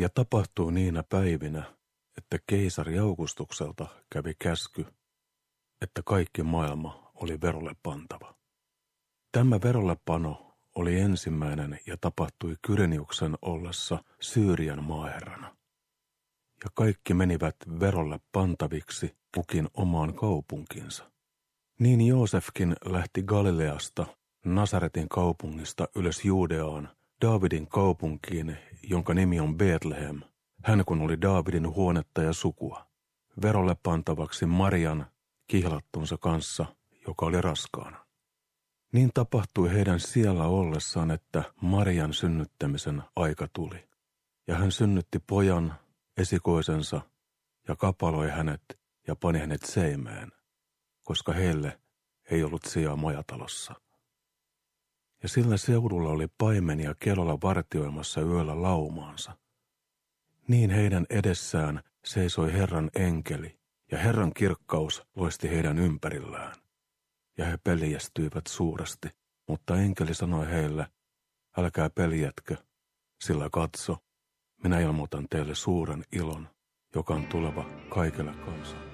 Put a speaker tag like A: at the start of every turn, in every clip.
A: Ja tapahtui niinä päivinä, että keisari Augustukselta kävi käsky, että kaikki maailma oli verolle pantava. Tämä verollepano oli ensimmäinen ja tapahtui Kyreniuksen ollessa Syyrian maaherrana. Ja kaikki menivät verolle pantaviksi pukin omaan kaupunkinsa. Niin Joosefkin lähti Galileasta, Nasaretin kaupungista ylös Juudeaan, Daavidin kaupunkiin, jonka nimi on Bethlehem, hän kun oli Daavidin huonetta ja sukua, verolle pantavaksi Marian kihlattunsa kanssa, joka oli raskaana. Niin tapahtui heidän siellä ollessaan, että Marian synnyttämisen aika tuli. Ja hän synnytti pojan, esikoisensa, ja kapaloi hänet ja pani hänet seimään, koska heille ei ollut sijaa majatalossa. Ja sillä seudulla oli paimenia kelolla vartioimassa yöllä laumaansa. Niin heidän edessään seisoi Herran enkeli, ja Herran kirkkaus loisti heidän ympärillään ja he peljästyivät suuresti, mutta enkeli sanoi heille, älkää peljätkö, sillä katso, minä ilmoitan teille suuren ilon, joka on tuleva kaikille kansalle.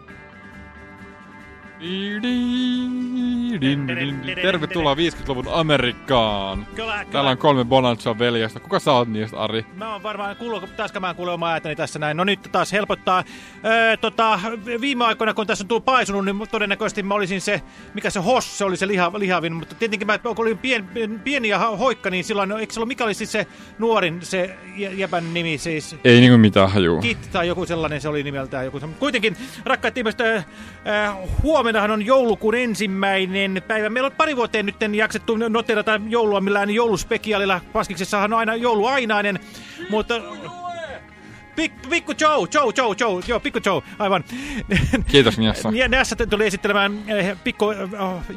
B: Tervetuloa 50-luvun Amerikkaan. Täällä on kolme Bonanza veljestä. Kuka sä oot niistä, Ari?
C: Mä oon varmaan, kuuluuko, pitäisikö mä kuulee omaa ääntäni tässä näin. No nyt taas helpottaa. Öö, tota, viime aikoina, kun tässä on tullut paisunut, niin todennäköisesti mä olisin se, mikä se Hoss, se oli se liha, lihavin. Mutta tietenkin mä kun olin pien, pieni ja hoikka, niin silloin, no, eikö se ollut, mikä oli siis se nuorin, se jä- jäbän nimi siis?
B: Ei niinku mitään hajuu.
C: Kit tai joku sellainen se oli nimeltään. Joku. Kuitenkin, rakkaat ihmiset, äh, huomennahan on joulukuun ensimmäinen päivä. Meillä on pari vuoteen nyt jaksettu noterata joulua millään jouluspekiaalilla. Paskiksessahan on aina joulu ainainen, mutta... Pik, pikku Joe, Joe, Joe, Joe, joo, pikku Joe, aivan.
B: Kiitos Niassa.
C: Nessa tuli esittelemään eh, pikku eh,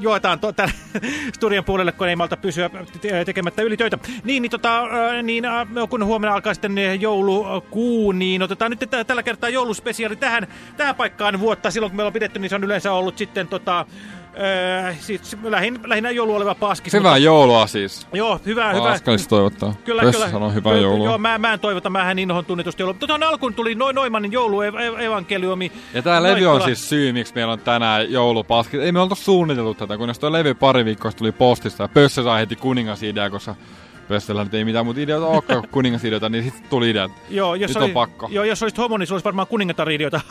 C: joetaan to, täällä studion puolelle, kun ei malta pysyä te- tekemättä ylitöitä. Niin, niin, tota, niin kun huomenna alkaa sitten eh, joulukuu, niin otetaan nyt tä- tällä kertaa jouluspesiaali tähän, tähän paikkaan vuotta. Silloin kun meillä on pidetty, niin se on yleensä ollut sitten tota, äh, siis, lähin, lähinnä joulu oleva paskis.
B: Hyvää joulua siis.
C: Joo, hyvä, hyvä.
B: Askallis toivottaa.
C: Kyllä,
B: Pössä
C: kyllä.
B: sanoo hyvää joulua.
C: Joo, mä, mä en toivota, mähän innohon tunnetusti joulua. Tuohon alkuun tuli no, Noimanin joulu, ev ev evankeliumi.
B: Ja tää levy on siis syy, miksi meillä on tänään joulupaski. Ei me oltu suunniteltu tätä, kunnes tuo levy pari viikkoa sitten tuli postista. Ja Pössä sai heti kuningasidea, koska Pössällä nyt ei mitään muuta ideoita olekaan kuin kuningasideota, niin sitten tuli idea.
C: Joo, jos
B: Nyt
C: oli,
B: on pakko.
C: Joo, jos olisit homo, niin sulla olisi varmaan kuningatariidioita.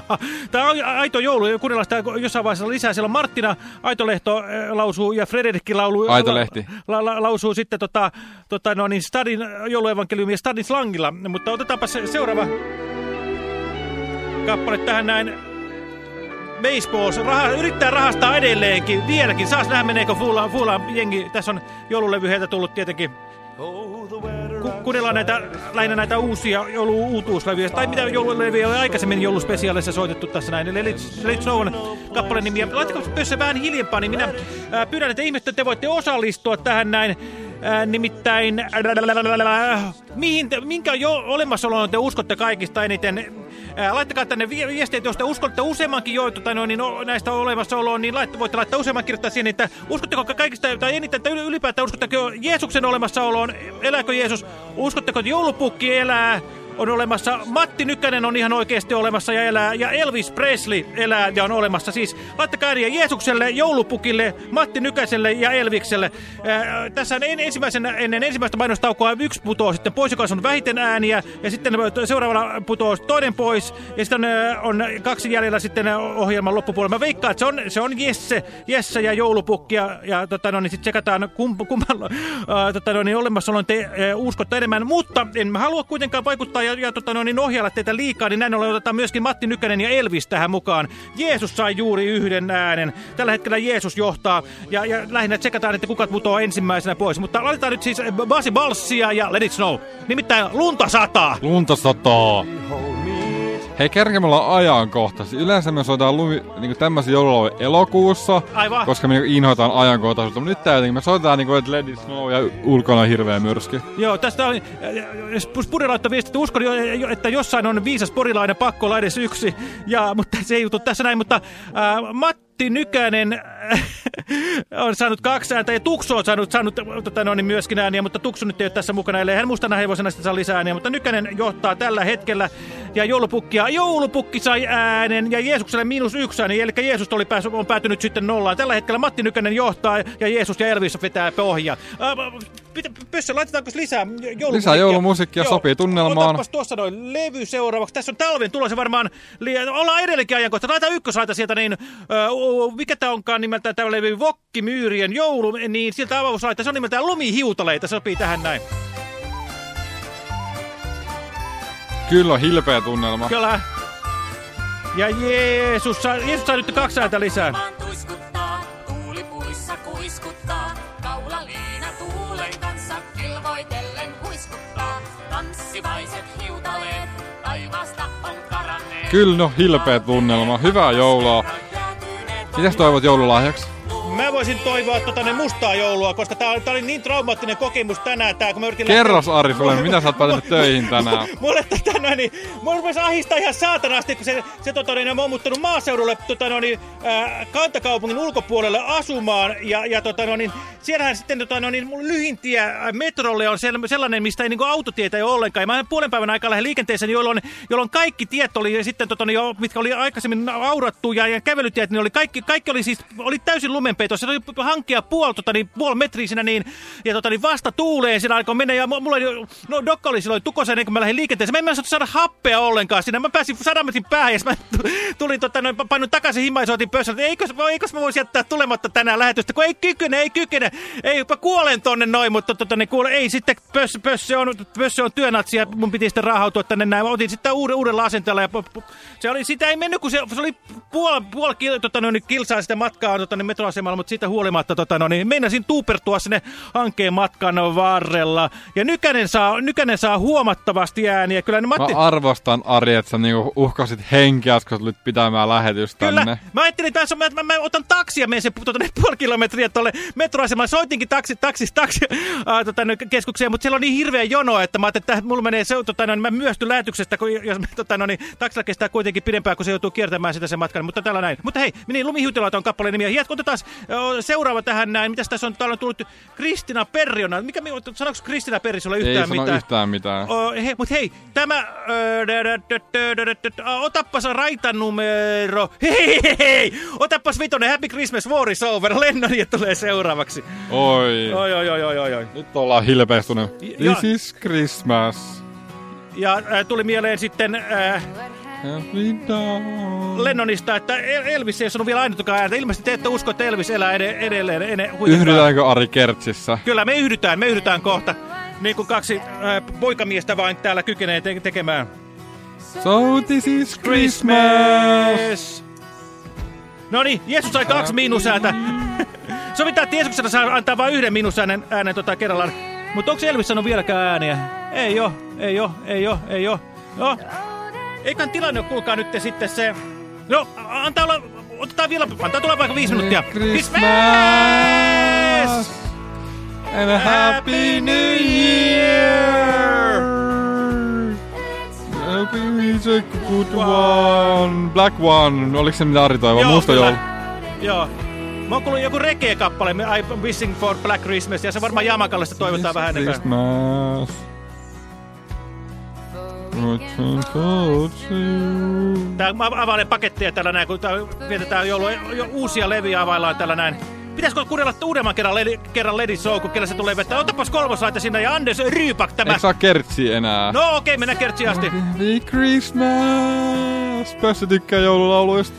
C: Tämä on aito joulu, sitä jossain vaiheessa lisää. Siellä on Marttina Aitolehto äh, lausuu ja Frederikki laulu,
B: Aitolehti.
C: La, la, lausuu sitten tota, tota, no niin, Stadin jouluevankeliumi ja Stadin slangilla. Mutta otetaanpa se, seuraava kappale tähän näin. Baseballs raha, yrittää rahastaa edelleenkin, vieläkin. Saas nähdä meneekö Fuulaan, Fuulaan jengi. Tässä on joululevy heiltä tullut tietenkin. Ku, kuunnellaan näitä, lähinnä näitä uusia joulu-uutuuslevyjä. Tai mitä joululevyjä oli aikaisemmin jouluspesiaalissa soitettu tässä näin. Eli Let, Let Snow on kappaleen nimi. Laittakaa pössä vähän hiljempaa, niin minä pyydän, että ihmiset, te voitte osallistua tähän näin. Ää, nimittäin, mihin minkä jo olemassaoloon te uskotte kaikista eniten? Ää, laittakaa tänne vi- viestiä, jos te uskotte useammankin jo, tai no, niin, no, näistä olemassaoloon, niin laitta, voitte laittaa useamman kirjoittaa siihen, että uskotteko kaikista, tai eniten, että yli- ylipäätään uskotteko Jeesuksen olemassaoloon, elääkö Jeesus, uskotteko, että joulupukki elää, on olemassa. Matti Nykänen on ihan oikeasti olemassa ja elää. Ja Elvis Presley elää ja on olemassa. Siis laittakaa ääniä Jeesukselle, joulupukille, Matti Nykäselle ja Elvikselle. Ää, tässä en, ensimmäisen, ennen ensimmäistä mainostaukoa yksi putoo sitten pois, joka on vähiten ääniä. Ja sitten seuraavana putoo toinen pois. Ja sitten on, on kaksi jäljellä sitten ohjelman loppupuolella. Mä veikkaan, että se on, se on Jesse, Jesse ja joulupukki. Ja, ja tota, no, niin sitten tsekataan kump, kummalla ää, tota, no, niin olemassaolon te ää, uskotte enemmän. Mutta en mä halua kuitenkaan vaikuttaa ja, ja tota, no, niin ohjalla teitä liikaa, niin näin ollen otetaan myöskin Matti Nykänen ja Elvis tähän mukaan. Jeesus sai juuri yhden äänen. Tällä hetkellä Jeesus johtaa ja, ja lähinnä tsekataan, että kuka putoaa ensimmäisenä pois. Mutta laitetaan nyt siis Basi Balsia ja Let It Snow. Nimittäin lunta sataa.
B: Lunta sataa. Hei, kerkeä me ollaan ajankohtaisia. Yleensä me soitetaan lumi, niin tämmöisiä joululauluja elokuussa,
C: Aivan.
B: koska me niin inhoitaan ajankohtaisuutta. Mutta nyt tää jotenkin, me soitetaan niin kuin, että it snow ja ulkona on hirveä myrsky.
C: Joo, tästä on, Spuri laittoi viesti, että uskon, että jossain on viisas porilainen pakko olla edes yksi, ja, mutta se ei jutu tässä näin, mutta ää, Matti Nykänen äh, on saanut kaksi ääntä, ja Tuksu on saanut, saanut tota, no, niin myöskin ääniä, mutta Tuksu nyt ei ole tässä mukana, ellei hän mustana hevosena sitten saa lisää ääniä, mutta Nykänen johtaa tällä hetkellä, ja joulupukkia, joulupukki sai äänen, ja Jeesukselle miinus yksi ääni, eli Jeesus oli päässyt, on päätynyt sitten nollaan. Tällä hetkellä Matti Nykänen johtaa, ja Jeesus ja Elvis vetää pohja. Ää, pitä- Pössö, laitetaanko lisää joulupukkia?
B: Lisää joulumusiikkia, sopii tunnelmaan.
C: Otapas tuossa noin levy seuraavaksi. Tässä on talven tulossa varmaan, li- ollaan edelleenkin ajankohta. Laita ykkösaita sieltä, niin o- mikä tämä onkaan nimeltään tämä levy Vokkimyyrien joulu, niin sieltä avauslaita. Se on nimeltään Lumihiutaleita, sopii tähän näin.
B: Kyllä on hilpeä tunnelma.
C: Kyllä. Ja Jeesus saa, Jeesus saa nyt kaksi ääntä lisää.
D: Tanssivaiset hiutaleet taivaasta on karanneet.
B: Kyllä no hilpeä tunnelma. Hyvää joulua. Mitäs toivot joululahjaksi?
C: Voisin toivoa tota, ne mustaa joulua, koska tää, tää oli niin traumaattinen kokemus tänään, tää, kun mä yritin...
B: Kerros Ari sulle, mitä sä oot päätänyt töihin tänään?
C: Mulle tätä noin, niin, mulla rupesi ahistaa ihan saatanasti, kun se, se tota, niin, mä oon muuttanut maaseudulle tota, noin, niin, äh, kantakaupungin ulkopuolelle asumaan, ja, ja tota, noin, niin, siellähän sitten tota, noin, niin, mun lyhin tie metrolle on sel- sellainen, mistä ei niin kuin, autotietä ei ole ollenkaan. Ja mä puolen päivän aikaa lähden liikenteeseen, jolloin, jolloin kaikki tiet oli sitten, tota, jo, mitkä oli aikaisemmin aurattu, ja, ja kävelytiet, niin oli kaikki, kaikki oli siis oli täysin lumenpeitossa. Se oli hankkia puoli, tota, niin, puoli metriä siinä, niin, ja tota, niin vasta tuuleen siinä alkoi mennä, ja mu- mulla oli, no Dokka oli silloin tukossa ennen kuin mä lähdin liikenteeseen. Mä en mä saada happea ollenkaan siinä. Mä pääsin sadan metrin päähän, ja mä tu- tulin, tota, noin, painoin takaisin himaan ja soitin pössön, että eikös, eikös mä voisi jättää tulematta tänään lähetystä, kun ei kykene, ei kykene, ei, mä kuolen tonne noin, mutta tota, niin, kuule, ei sitten pössö, pössö, on, pössö on työnatsi, ja mun piti sitten rahautua tänne näin. Mä otin sitten uuden, uudella asenteella, ja se oli, sitä ei mennyt, kun se, se oli puoli, puoli kil, tota, noin, kilsaa sitä matkaa tota, niin metroasemalla, mutta siitä huolimatta tota, no, niin meinasin tuupertua sinne hankkeen matkan varrella. Ja Nykänen saa, Nykänen saa huomattavasti ääniä. Kyllä
B: Mä
C: Matti...
B: arvostan Ari, että sä niinku uhkasit henkeä, kun tulit pitämään lähetystä
C: Kyllä.
B: tänne.
C: Mä ajattelin, että mä, mä, mä, otan taksia ja menen se tuota, ne puoli kilometriä tuolle metroasemalle. Soitinkin taksi, taksi, taksi äh, tota, keskukseen, mutta siellä on niin hirveä jono, että mä ajattelin, että mulla menee se, tota, no, mä myöstyn lähetyksestä, kun jos tota, no, niin, taksilla kestää kuitenkin pidempään, kun se joutuu kiertämään sitä sen matkan. Mutta tällä näin. Mutta hei, niin lumihiutilaita on kappaleen nimi. Jatko, otetaan seuraava tähän näin. Mitäs tässä on, täällä on tullut Kristina Perriona. Mikä, sanoiko Kristina Perri sulle yhtään mitään?
B: Ei yhtään mitään.
C: Mutta hei, tämä... Otappas raitanumero. Hei. Otappas vitonen. Happy Christmas, war is over. Lennonia tulee seuraavaksi.
B: Oi.
C: Oi, oi, oi, oi, oi.
B: Nyt ollaan hilpeistuneet. This is Christmas.
C: Ja äh, tuli mieleen sitten... Äh, Lennonista, että El- Elvis ei sanonut vielä ainuttakaan ääntä. Ilmeisesti te ette usko, että Elvis elää ed edelleen. Kuitenkaan.
B: Yhdytäänkö Ari Kertsissä?
C: Kyllä, me yhdytään, me yhdytään kohta. Niin kuin kaksi äh, poikamiestä vain täällä kykenee te tekemään.
B: So this is Christmas.
C: No niin, Jeesus sai kaksi miinusääntä. Sovitaan, että Jeesuksena saa antaa vain yhden miinusäänen äänen tota kerrallaan. Mutta onko Elvis sanonut vieläkään ääniä? Ei oo, ei oo, ei oo, ei oo. No, eiköhän tilanne ole, kuulkaa nyt sitten se... No, antaa olla, otetaan vielä, antaa tulla vaikka viisi minuuttia.
B: Christmas. And a happy new year. Happy is a good one. Black one. Oliko se mitä Ari toivoo?
C: Joo,
B: Musta joulu.
C: Joo. Mä oon kuullut joku reggae-kappale, I'm Wishing for Black Christmas, ja se varmaan Jamakalle sitä toivotaan vähän enemmän.
B: Christmas. Looking forward to you.
C: Tää, mä availen paketteja tällä näin, kun tää vietetään joulu, jo uusia leviä availlaan tällä näin. Pitäisikö kuunnella uudemman kerran, ledi, kerran Lady Show, kun kellä se tulee vetää? Otapas kolmoslaita sinne ja Anders Ryypak tämä.
B: Eikö saa kertsi enää?
C: No okei, okay, mennään kertsi asti.
B: Happy Christmas. Pössö tykkää joululauluista.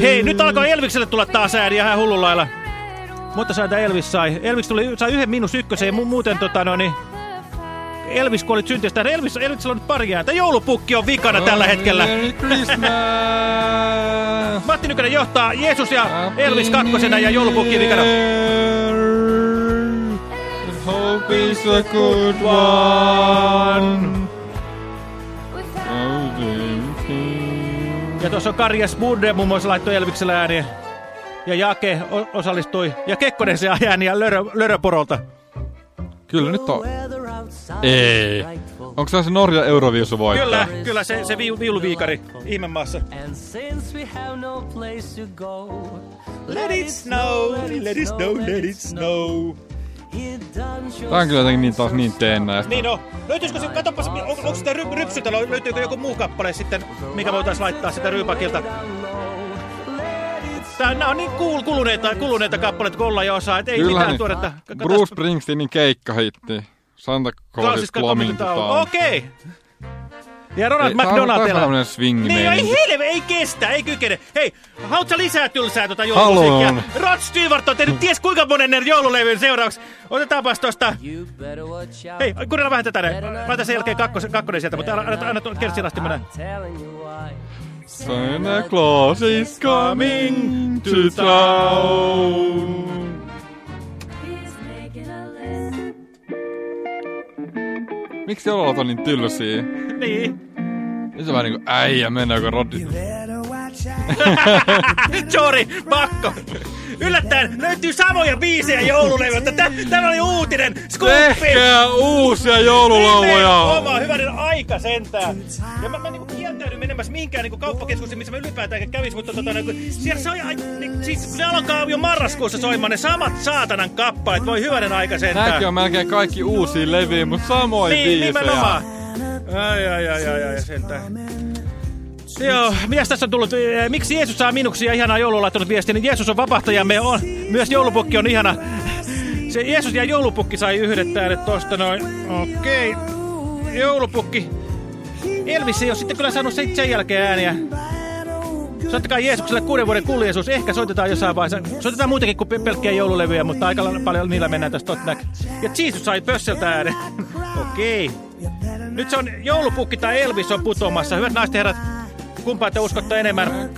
C: Hei, nyt alkoi Elvikselle tulla taas ääni ihan hullun lailla. Mutta saada Elvis sai. Elvis tuli, sai yhden minus ykkösen ja mu muuten tota no niin... Elvis kuoli syntyistä. Elvis, Elvis on nyt pari ääntä. Joulupukki on vikana tällä hetkellä. Matti Nykänen johtaa Jeesus ja Elvis kakkosena ja joulupukki vikana.
B: Hope is a good one.
C: Ja tuossa on Karjas Budde muun muassa laittoi Elviksellä ääniä. Ja Jake osallistui. Ja Kekkonen se ääniä Lörö, Löröporolta.
B: Kyllä nyt on. Ei. Onko se se Norja Euroviisu voittaja?
C: Kyllä, kyllä se, se vi, viuluviikari ihmemaassa.
E: We have no
C: Let it snow, let it snow, let it snow.
B: Tää on kyllä jotenkin niin taas niin teennä.
C: Niin no, löytyisikö se, katsopas, on, onko sitä ry, rypsytä, löytyykö joku muu kappale sitten, mikä voitaisiin laittaa sitä ryypakilta. Tää, nää on niin cool, kuluneita, kuluneita kappaleita, kun ollaan jo osaa, et ei
B: Kyllä,
C: mitään
B: niin.
C: tuoretta.
B: Bruce Springsteenin keikkahitti. Santa Claus Coming to Town.
C: Okei. Ja Ronald
B: Ei, tää on-
C: McDonald.
B: tää on
C: elää.
B: tämmönen swing
C: Niin, ei
B: meininki.
C: helve, ei kestä, ei kykene. Hei, haluatko sä lisää tylsää tota joulumusiikkia? Rod Stewart on tehnyt ties kuinka monen joululevyn seuraavaksi. Otetaanpas tosta. Hei, kuunnella vähän tätä. Laita sen jälkeen kakkos, kakkonen sieltä, mutta anna, anna, anna tuon Kerstin asti mennä.
B: Santa Claus is coming to town. Miksi joululaulut on niin tylsiä?
C: Niin.
B: Nyt on vähän niinku äijä, mennäänkö Roddi?
C: Sorry, pakko. Yllättäen löytyy samoja biisejä joululevyiltä. Tä, tämä oli uutinen. Scoopi.
B: Tehkää uusia joululauluja!
C: Oma hyvänen aika sentään. Ja mä, mä niinku kieltäydyn menemässä mihinkään niinku kauppakeskukseen, missä mä ylipäätään kävis, mutta tota, niinku, siellä soi, ai, niin, siis ne alkaa jo marraskuussa soimaan ne samat saatanan kappaleet. Voi hyvänen aika sentään.
B: Nämäkin on melkein kaikki uusia levyjä, mutta samoin
C: Niin,
B: biisejä.
C: nimenomaan. Ai, ai, ai, ai, ai, sentään. Joo, mitäs tässä on tullut? eh, Miksi Jeesus saa minuksia? Ihanaa joulua laittanut viesti. Niin Jeesus on vapahtajamme. On, myös joulupukki on ihana. Se Jeesus ja joulupukki sai yhdet äänet tosta noin. Okei. Joulupukki. Elvis ei ole sitten kyllä saanut sen, jälkeen ääniä. Soittakaa Jeesukselle kuuden vuoden kuljeisuus. Ehkä soitetaan jossain vaiheessa. Soitetaan muutenkin kuin pe- pelkkiä joululevyjä, mutta aika paljon niillä mennään tästä Totnäk. Ja Jeesus sai pösseltä äänen. Okei. Nyt se on joulupukki tai Elvis on putoamassa. Hyvät naiset herrat, kumpaa te uskotte enemmän?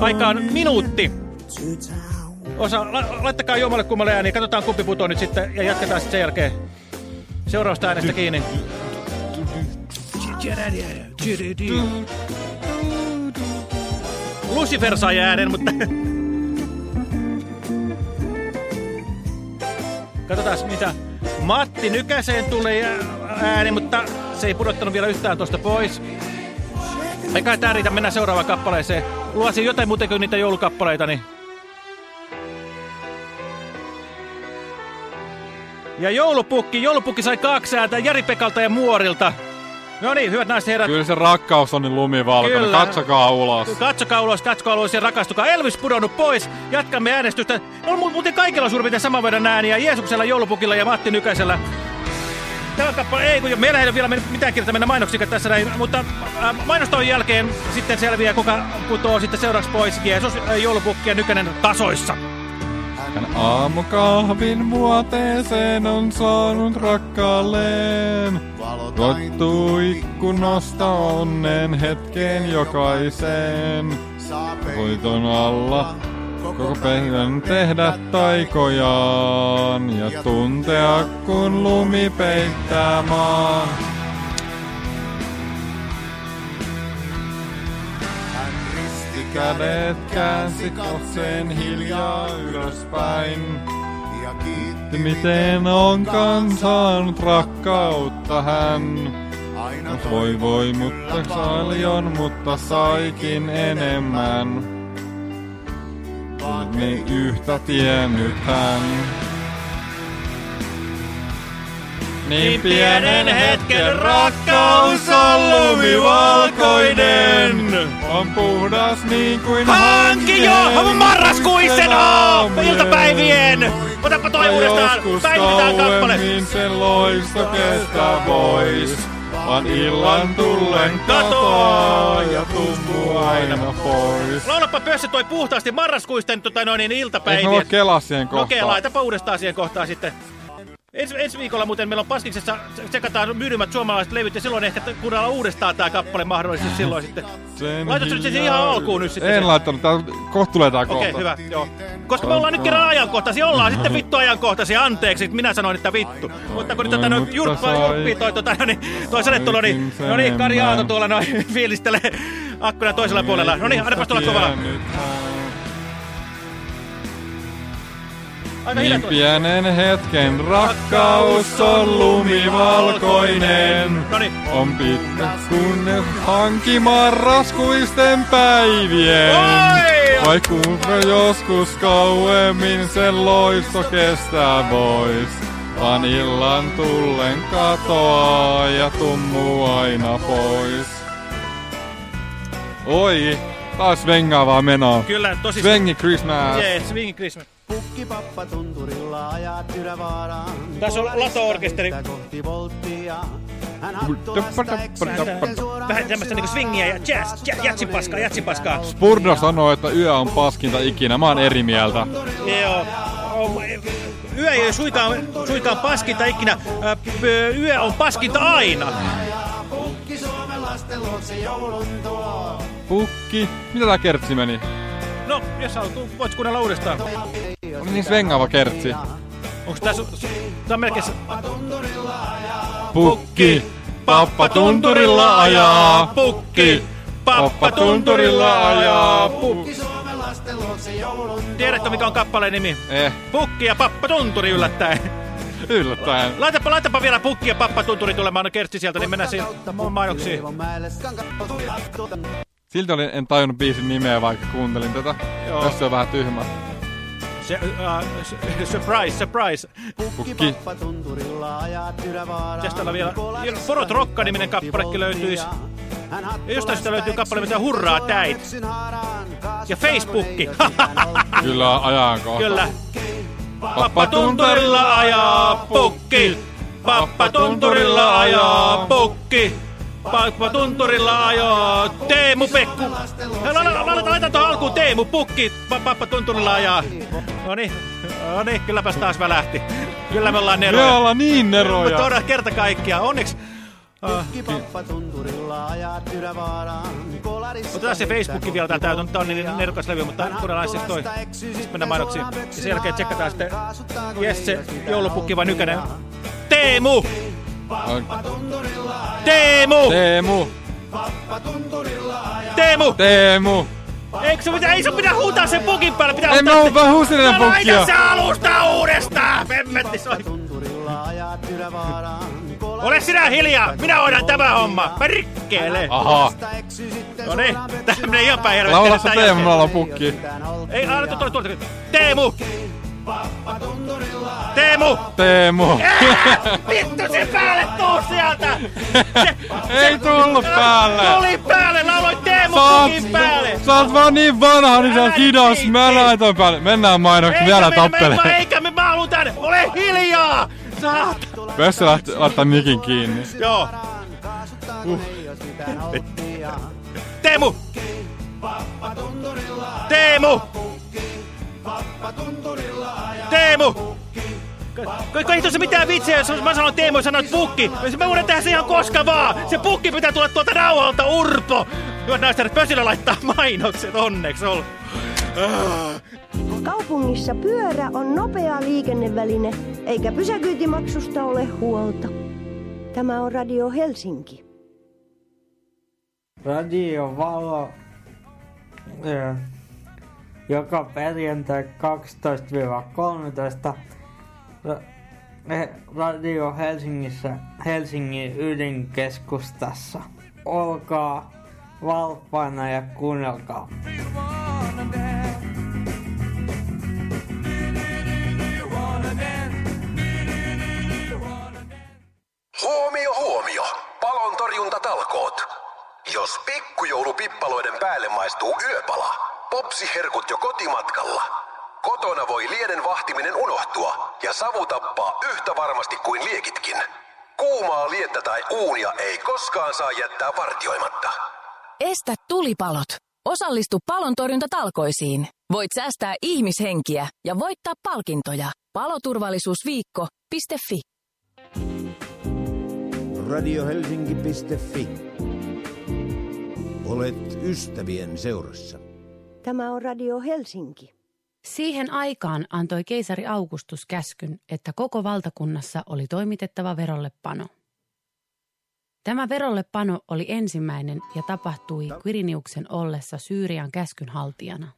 C: Aika on minuutti. Osa, la, laittakaa jommalle kummalle ääni. Katsotaan kumpi putoo nyt sitten ja jatketaan sitten sen jälkeen. Seuraavasta äänestä kiinni. Lucifer sai äänen, mutta... Katsotaan mitä Matti Nykäseen tulee ääni, mutta se ei pudottanut vielä yhtään tuosta pois. Eikä tää riitä mennä seuraavaan kappaleeseen. Luosin jotain muuta kuin niitä joulukappaleita, niin... Ja joulupukki, joulupukki sai kaksi ääntä Jari Pekalta ja Muorilta. No niin, hyvät naiset herrat.
B: Kyllä se rakkaus on niin lumivalkoinen.
C: Kyllä.
B: Katsokaa ulos.
C: Katsokaa ulos, katsokaa ulos ja rakastukaa. Elvis pudonnut pois. Jatkamme äänestystä. On mu- muuten kaikilla on suurin piirtein saman verran ääniä. Jeesuksella, Joulupukilla ja Matti Nykäisellä. Tämä kappale, ei kun meillä ei ole vielä mitään kirjoittaa mennä mainoksika tässä näin, mutta äh, mainoston jälkeen sitten selviää, kuka putoo sitten seuraavaksi pois. Jeesus, äh, Joulupukki ja Nykänen tasoissa.
B: Hän aamukahvin muoteeseen on saanut rakkaalleen. Rottuu ikkunasta onnen hetken jokaiseen. Voiton alla koko päivän tehdä taikojaan ja tuntea kun lumi peittää maan. Kädet käänsi kokseen hiljaa ylöspäin.
F: ja kiitti
B: Miten onkaan saanut rakkautta hän?
F: aina
B: Voi voi, mutta paljon, mutta saikin enemmän. Me yhtä tiennyt hän. Niin pienen hetken rakkaus on lumivalkoinen. On puhdas niin kuin
C: Hanki jo marraskuisen aamu iltapäivien! Otapa toi uudestaan, päivitetään kappale.
B: sen loisto kestää vois. Vaan illan tullen katoaa ja tumpuu aina pois.
C: Laulapa pössä toi puhtaasti marraskuisten tota noin, niin
B: Eikö
C: iltapäivien.
B: mulla kelaa siihen
C: No okei,
B: kohtaan?
C: laitapa uudestaan siihen kohtaan sitten. Ensi, ensi viikolla muuten meillä on Paskiksessa, tsekataan myydymät suomalaiset levyt ja silloin ehkä kuunnellaan uudestaan tää kappale mahdollisesti silloin sitten. Laitatko nyt sen ihan alkuun nyt sitten
B: En
C: sen?
B: laittanut, tää kohta tulee tää
C: Okei,
B: kohta.
C: hyvä, joo. Koska me ollaan nyt kerran ajankohtaisia, ollaan sitten vittu ajankohtaisia, anteeksi, minä sanoin, että vittu. Mutta kun nyt tota, no,
B: mutta
C: Jurppa Jurppi toi, tota, no, niin, toi sadetulo, niin, no niin, Kari. Aalto tuolla noin fiilistelee akkuna toisella puolella. No niin, annapas tulla kovalla.
B: Niin pienen hetken rakkaus on lumivalkoinen.
C: No niin.
B: On pitkä kunnes hankimaan raskuisten päivien.
C: Oi!
B: Vai kuinka joskus kauemmin sen loisto kestää vois. Vaan illan tullen katoaa ja tummuu aina pois. Oi, taas vengaavaa menoa.
C: Kyllä, tosi...
B: Svengi Christmas.
C: Jee, swing Christmas.
F: Pukkipappa tunturilla ajat Ylävaaraan.
C: Tässä on Lato-orkesteri.
F: Kohti volttia. Hän hattulasta
C: Vähän tämmöstä niinku swingia ja jazz, jazz jatsipaskaa, jatsipaskaa.
B: Spurdo sanoo, että yö on paskinta ikinä. Mä oon eri mieltä.
C: Joo. Yö ei ole suinkaan, suinkaan paskinta ikinä. Yö on paskinta aina.
F: Pukki Suomen lasten luokse joulun tuo.
B: Pukki. Mitä tää kertsi meni?
C: No, jos haluat, voit kuunnella uudestaan.
B: Oli niin svengaava kertsi.
C: Onks tää su... Tää on melkein... se-
B: Pukki. Pappa tunturilla ajaa.
C: Pukki. Pappa tunturilla ajaa. Pukki.
F: Pukki Suomen lasten luokse joulun tuo.
C: Tiedätkö mikä on kappaleen nimi?
B: Eh,
C: Pukki ja Pappa Tunturi yllättäen.
B: yllättäen.
C: Laitapa, laitapa vielä Pukki ja Pappa Tunturi tulemaan kertsi sieltä, niin mennään siihen mainoksiin.
B: Silti olin, en tajunnut biisin nimeä, vaikka kuuntelin tätä.
C: Joo.
B: Tässä on vähän tyhmä.
C: Se, uh, surprise, surprise.
B: Pukki.
C: Mitäs täällä vielä? Porot Rokka-niminen kappalekin löytyisi. Ja jostain sitä löytyy kappale, mitä hurraa täit. Ja Facebookki.
B: Kyllä ajanko.
C: Kyllä. Pappa tunturilla ajaa pukki. Pappa tunturilla ajaa pukki. Pappa tunturilla ajaa Teemu Pekku. Laita laita tuohon alkuun Teemu Pukki. Pa- Pappa tunturilla ajaa. No niin, no niin, kylläpäs taas välähti. Kyllä me ollaan
B: Me
C: neroja.
B: ollaan niin neroja.
C: todella kerta kaikkiaan. Onneksi. Otetaan se Facebookki vielä täältä. Tää on, tää on niin nerokas levy, mutta kuunnellaan se toi. Sitten mennään mainoksiin. Ja sen jälkeen tsekataan sitten Jesse, joulupukki vai Nykänen. Teemu! Teemu!
B: Teemu.
C: Teemu!
B: Teemu.
C: Eikö sun pitää, ei sun pitää huutaa sen pukin päälle, pitää
B: En mä
C: huutaa
B: vaan huusineen
C: No laita
B: pukkia.
C: se alusta uudestaan! Vemmetti soi. Ole sinä hiljaa, minä hoidan tämä homma. Perkkeele.
B: Aha.
C: No niin, tää menee ihan päin helvettiin.
B: Laula sä
C: Tää
B: Teemu, mä ollaan pukki.
C: Ei, anna tuolle, tuolle. Teemu! Teemu!
B: Teemu.
C: Vittu se päälle, tuu sieltä! Se,
B: Ei tullut päälle.
C: Tuli päälle, lauloin Teemu pukin päälle!
B: sä oot vaan niin vanha, niin sä oot hidas. Mä laitoin päälle. Mennään mainoksi, vielä
C: me-
B: tappelee.
C: me- Eikä me, mä haluun tänne! Ole hiljaa! Saat!
B: Pössä lähti laittaa mikin kiinni.
C: Joo. Teemu! Teemu! Teemu! Kun ei tuossa mitään vitsiä, jos mä sanon Teemu ja sanoit pukki. Mä voin tehdä se ihan koska vaan. Se pukki pitää tulla tuolta nauhalta, Urpo. Hyvät naiset, Pösilö laittaa mainokset, onneksi ol.
G: Kaupungissa pyörä on nopea liikenneväline, eikä pysäköintimaksusta ole huolta. Tämä on Radio Helsinki.
H: Radio Valo ö, joka perjantai 12-13 Ra- eh, Radio Helsingissä Helsingin ydinkeskustassa. Olkaa valppaina ja kuunnelkaa.
I: Huomio, huomio! Palontorjuntatalkoot. Jos pikkujoulupippaloiden päälle maistuu yöpala, popsiherkut jo kotimatkalla. Kotona voi lieden vahtiminen unohtua ja savu tappaa yhtä varmasti kuin liekitkin. Kuumaa liettä tai uunia ei koskaan saa jättää vartioimatta.
J: Estä tulipalot. Osallistu palontorjuntatalkoisiin. Voit säästää ihmishenkiä ja voittaa palkintoja. Paloturvallisuusviikko.fi
K: Radiohelsinki.fi. Olet ystävien seurassa.
G: Tämä on Radio Helsinki.
L: Siihen aikaan antoi keisari Augustus käskyn, että koko valtakunnassa oli toimitettava verollepano. Tämä verollepano oli ensimmäinen ja tapahtui Quiriniuksen ollessa Syyrian käskyn haltijana.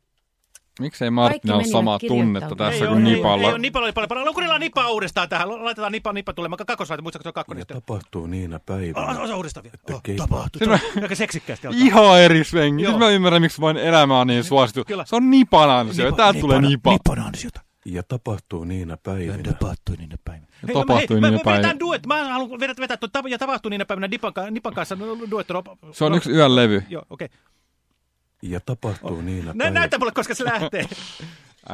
B: Miksei Martina ole samaa tunnetta tässä
C: ei
B: kuin
C: ole,
B: Nipalla?
C: Ei ole Nipalla oli paljon paljon. Lukurilla Nipa uudestaan tähän. Laitetaan Nipa, Nipa tulemaan. Kakkoslaite, muistatko se on kakkonen?
A: Ja tapahtuu niinä päivinä,
C: Osa uudestaan vielä.
A: että
C: Oh, tapahtuu.
B: Siinä
C: Se on Aika seksikkäästi alkaa.
B: Ihan eri svengi.
C: Joo.
B: Nyt mä ymmärrän, miksi vain elämä on niin suosittu.
C: Kyllä.
B: Se on Nipan ansio. ja Täältä tulee Nipa.
C: Nipan ansiota.
A: Ja tapahtuu niinä päivinä,
C: tapahtui niinä päivinä.
B: Ja tapahtui
C: hei,
B: niinä
C: mä, mä
B: päivinä.
C: duet. Mä haluan vetää, vetää tuon, ja tapahtui niinä päivinä Nipan, Nipan kanssa duetto.
B: Se on yksi yön levy.
C: Joo, okei.
A: Ja tapahtuu niinä
C: Nä,
A: päivinä,
C: näytä mulle, koska se lähtee.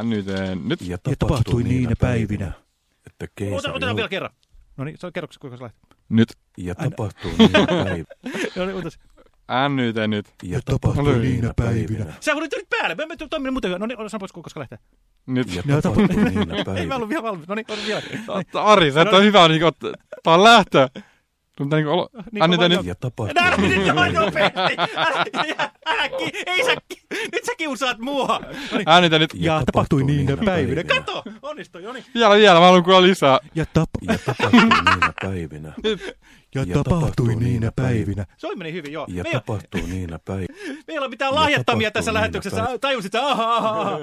B: Nyt, nyt.
A: ja tapahtui niinä päivinä, että
C: Ota,
A: keisari...
C: otetaan vielä kerran. No niin, se on kerroksessa, kuinka se lähtee.
B: Nyt.
A: Ja tapahtuu niinä päivinä,
C: No niin, otas.
B: NYT nyt.
A: ja tapahtuu niinä päivinä,
C: Sä kun nyt päälle. Mä en toiminut muuten hyvin. No niin, sano pois, koska lähtee.
B: Nyt.
A: ja tapahtuu niinä
C: Ei mä
A: päivinä,
C: ollut vielä valmis. No niin, on vielä. No niin.
B: Ari, sä et ole hyvä niin ottaa. Tää on lähtö. Mutta niin olo...
C: Niin,
B: NYT
C: mä
B: nyt.
A: ja tapahtuu
C: Nää, nyt noin
A: päivinä,
C: nopeasti. Älä, älä, ki, ei sä, ki, nyt sä kiusaat mua. Niin.
B: NYT nyt.
A: ja tapahtui niinä päivinä,
C: Kato, onnistui, no niin.
B: Vielä, vielä. Mä haluan kuulla lisää.
F: Ja, tap,
A: ja tapahtui niinä päivinä,
F: ja,
A: Ja
F: tapahtui niinä päivinä.
C: Se meni hyvin, joo.
A: ja
C: Me ei,
A: tapahtuu niinä päivinä,
C: me ei ole mitään
A: Ja
C: lahjattomia
A: tapahtuu
C: tässä
A: niinä
C: lähetyksessä.
A: päivinä.
C: Tajusit sä, aha, aha, aha.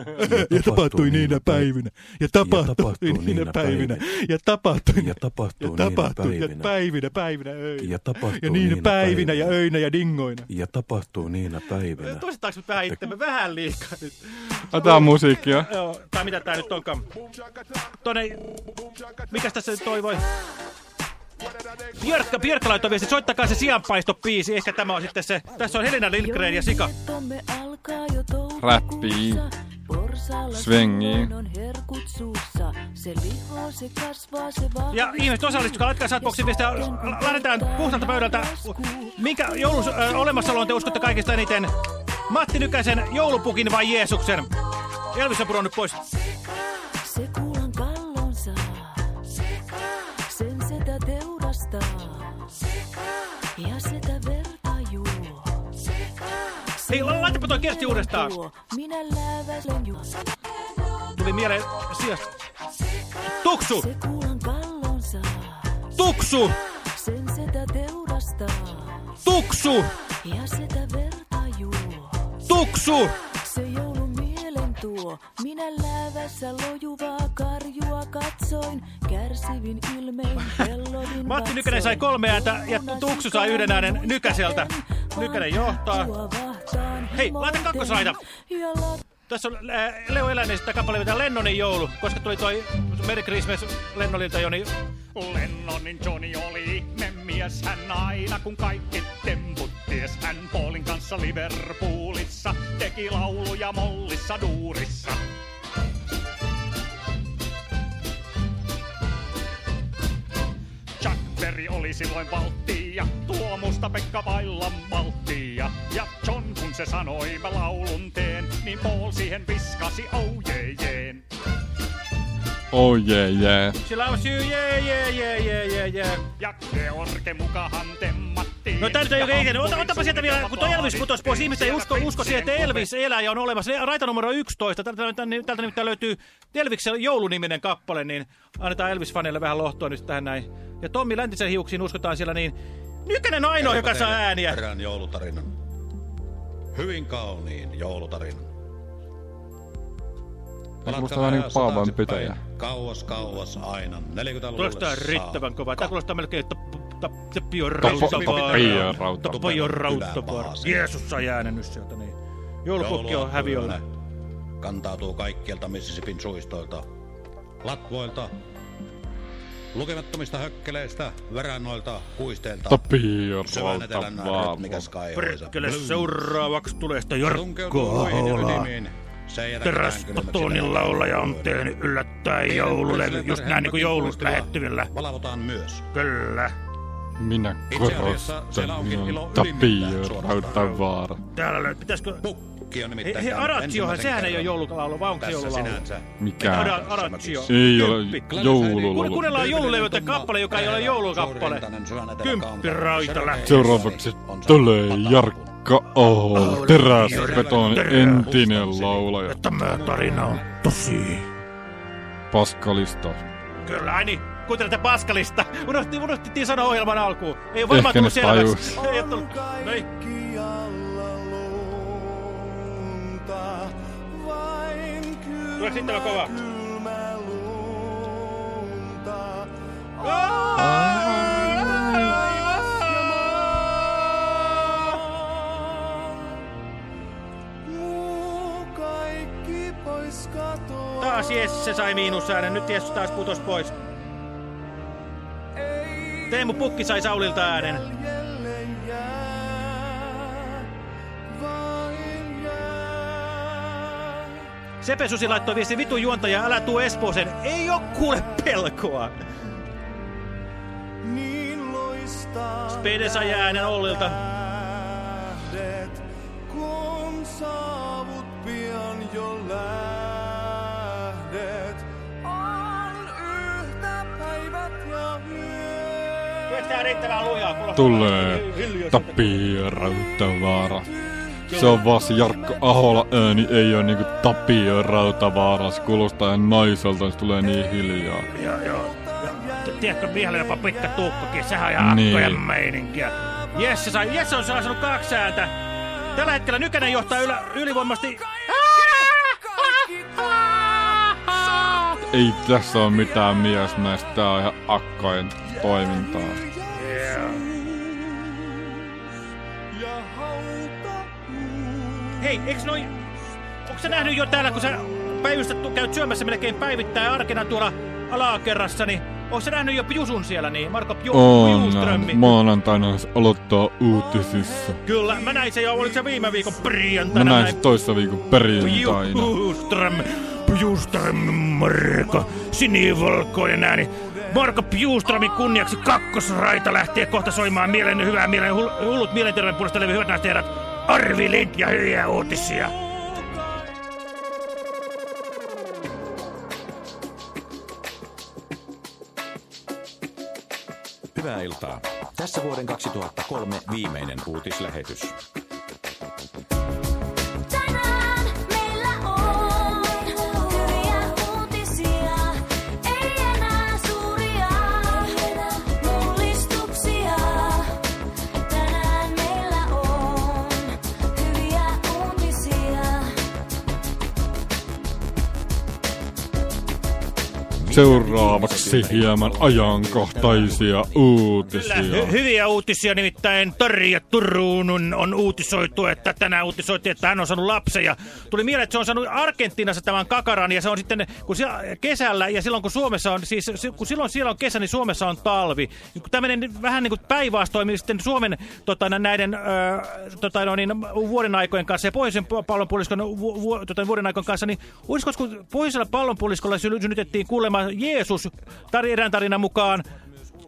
F: Ja tapahtui niinä päivinä. Ja tapahtui
A: tapahtui
F: niinä
A: niinä
F: päivinä.
A: päivinä.
F: Ja tapahtui
A: ja tapahtuu
F: ja
A: niinä
F: tapahtui ja
A: päivinä,
F: päivinä, päivinä, öinä.
A: ja tapahtuu
F: Ja niinä
A: niinä
F: päivinä ja
A: päivinä,
F: öinä ja dingoina.
A: ja tapahtuu niinä päivinä,
C: Toistetaanko me vähän itsemme vähän liikaa nyt?
B: On musiikkia.
C: Joo, tai mitä tää nyt onkaan. Tonne, mikäs tässä nyt toivoi? Björkka, Björkka laittoi viesti, soittakaa se sianpaistopiisi, ehkä tämä on sitten se. Tässä on Helena Lindgren ja Sika.
B: Räppii. Svengii.
C: Ja ihmiset osallistukaa, laittakaa Satboxin viestiä, lähdetään puhtaalta pöydältä. Minkä joulun ö, olemassaoloon te uskotte kaikista eniten? Matti Nykäsen joulupukin vai Jeesuksen? Elvis on pudonnut pois.
M: Se kuulan
C: Hei, la- laitapa toi kersti uudestaan.
M: Minä läävälen juo.
C: Tuli mieleen sijasta. Tuksu! Tuksu!
M: sen sitä teurastaa,
C: Tuksu!
M: ja sitä verta juo.
C: Tuksu!
M: Se joulun mielen tuo, minä läävässä lojuvaa karjua katsoin, kärsivin ilmein pellodin
C: Matti Nykänen sai kolme ääntä ja Tuksu sai yhden äänen Nykäseltä. Nykänen johtaa. Hei, laita kakkoslaita. Tässä on äh, Leo Eläneestä kappale mitä Lennonin joulu, koska tuli toi Merry Christmas Lennonilta jo, niin
N: Lennonin Johnny oli ihmemies, hän aina kun kaikki temput ties. Hän Paulin kanssa Liverpoolissa teki lauluja mollissa duurissa. Berry oli silloin valttia, tuo musta Pekka vailla malttia. Ja John kun se sanoi mä laulun teen, niin Paul siihen viskasi oh jee jeen.
B: Oh yeah, yeah.
C: She loves you, yeah, yeah, yeah, yeah, yeah, yeah.
N: Ja George mukahan temmattiin.
C: No nyt ei oikein. Ota, otapa sieltä vielä, kun toi Elvis putosi pois, ihmiset ei usko, usko siihen, että Elvis elää ja on olemassa. Raita numero 11, täältä, täältä, täältä nimittäin löytyy Elviksen jouluniminen kappale, niin annetaan Elvis-faneille vähän lohtoa nyt tähän näin. Ja Tommi Läntisen hiuksiin uskotaan siellä, niin Nykänen ainoa, joka saa ääniä.
K: Erään joulutarinan. Hyvin kauniin joulutarinan.
B: Kuulostaa vähän niinku Paavoin pitäjä.
K: Kauas, kauas aina. 40-luvulle
C: Tuleeko tää
K: saakka.
C: riittävän kovaa? Tää kuulostaa melkein Tapio
B: Topo-
C: Rautavaara.
B: Tapio Rautavaara.
C: Tapio Rautavaara. Jeesus sai äänen nyt sieltä, niin. Joulupukki on häviöllä.
K: Kantautuu kaikkialta Mississippin suistoilta, latvoilta, lukemattomista hökkeleistä, verannoilta, kuisteilta.
B: Tapio
K: Syvän etelän
B: Rautavaara.
K: rytmikäs kaivoisa.
C: Perkele seuraavaksi tulee sitä
K: Tunkeutuu
C: Jarkko Teräspatonin
K: kylmäksi
C: laulaja on tehnyt yllättäen joululevy, just näin niinku joulut lähettyvillä.
K: Valvotaan myös.
C: Kyllä.
B: Minä korostan, Tapio Rautavaara.
C: Täällä löytyy, pitäisikö...
K: Pukki on
C: Hei,
K: nimittäin
C: Aracciohan,
K: ensimmäisen
C: sehän ei ole joululaulu, vai onko se joululaulu?
B: Mikä?
C: Ara- Araccio.
B: Ei ole joululaulu.
C: Kuunnellaan joululevyltä kappale, joka ei ole joulukappale. Kymppi raita lähtee.
B: Seuraavaksi tulee Jarkka Aho, teräsbeton entinen laulaja.
C: Tämä tarina on tosi.
B: Paskalista.
C: Kyllä, ai niin. kuuntele tätä paskalista. Unohti, unohdettiin sanoa ohjelman alkuun. Ei ole varmaan
B: Ehkä
C: tullut
B: ne
C: selväksi.
B: tajus.
C: Ei ole tullut. No ei. Tuleeko sitten kova? Taas Jesse sai miinusäänen, nyt Jesse taas putos pois. Teemu Pukki sai Saulilta äänen. Sepe Susi laittoi viesti vitu juontaja, älä tuu Espooseen. Ei oo kuule pelkoa. Spede sai äänen Ollilta.
F: Kun saavut pian jo lähdet,
C: riittävän lujaa? Kuulostaa
B: Tulee
C: hiljaiselta.
B: Tapio Rautavaara. Se on vaan se Jarkko Ahola ääni, ei oo niinku Tapio Rautavaara. Se kuulostaa ihan naiselta, se tulee niin hiljaa.
C: Joo, joo. Ja Tiedätkö, miehellä jopa pitkä tukkakin. Sehän on ihan
B: Niin.
C: akkojen meininkiä. Jesse, sai, Jesse on saanut kaksi ääntä. Tällä hetkellä Nykänen johtaa ylä, ylivoimasti.
B: Ei tässä oo mitään miesmäistä, tää on ihan akkojen toimintaa.
C: Hei, eiks noi... Onko sä nähnyt jo täällä, kun sä päivystä käyt syömässä melkein päivittäin arkena tuolla alakerrassa, niin onko sä nähnyt jo Jusun siellä, niin Marko Ju-
B: On,
C: Juströmmi?
B: maanantaina se aloittaa uutisissa.
C: Kyllä, mä näin sen jo, oliko se viime viikon
B: Mä
C: perjantaina?
B: näin se toissa viikon perjantaina.
C: Juström, Juström, Marko, sinivalkoinen ääni. Marko Bjuströmin kunniaksi kakkosraita lähtee kohta soimaan mielen hyvää mielen, hull- hullut mielenterveyden puolesta levy, hyvät naiset ja herrat. Arvi Lind ja hyviä uutisia.
O: Hyvää iltaa. Tässä vuoden 2003 viimeinen uutislähetys.
B: Seuraavaksi hieman ajankohtaisia uutisia.
C: Hy- hyviä uutisia, nimittäin Tarja Turunen on uutisoitu, että tänään uutisoitiin, että hän on saanut lapsen. Ja tuli mieleen, että se on saanut Argentiinassa tämän kakaran, ja se on sitten kun siellä kesällä, ja silloin kun Suomessa on, siis si- kun silloin siellä on kesä, niin Suomessa on talvi. Niin Tämmöinen vähän niin kuin päinvastoin niin sitten Suomen tota, näiden ö, tota, no, niin, vuoden aikojen kanssa ja pohjoisen pallonpuoliskon vu, vu, tota, vuoden aikojen kanssa, niin uskois, kun pohjoisella pallonpuoliskolla synnytettiin kuulemma Jeesus tar erään tarinan mukaan,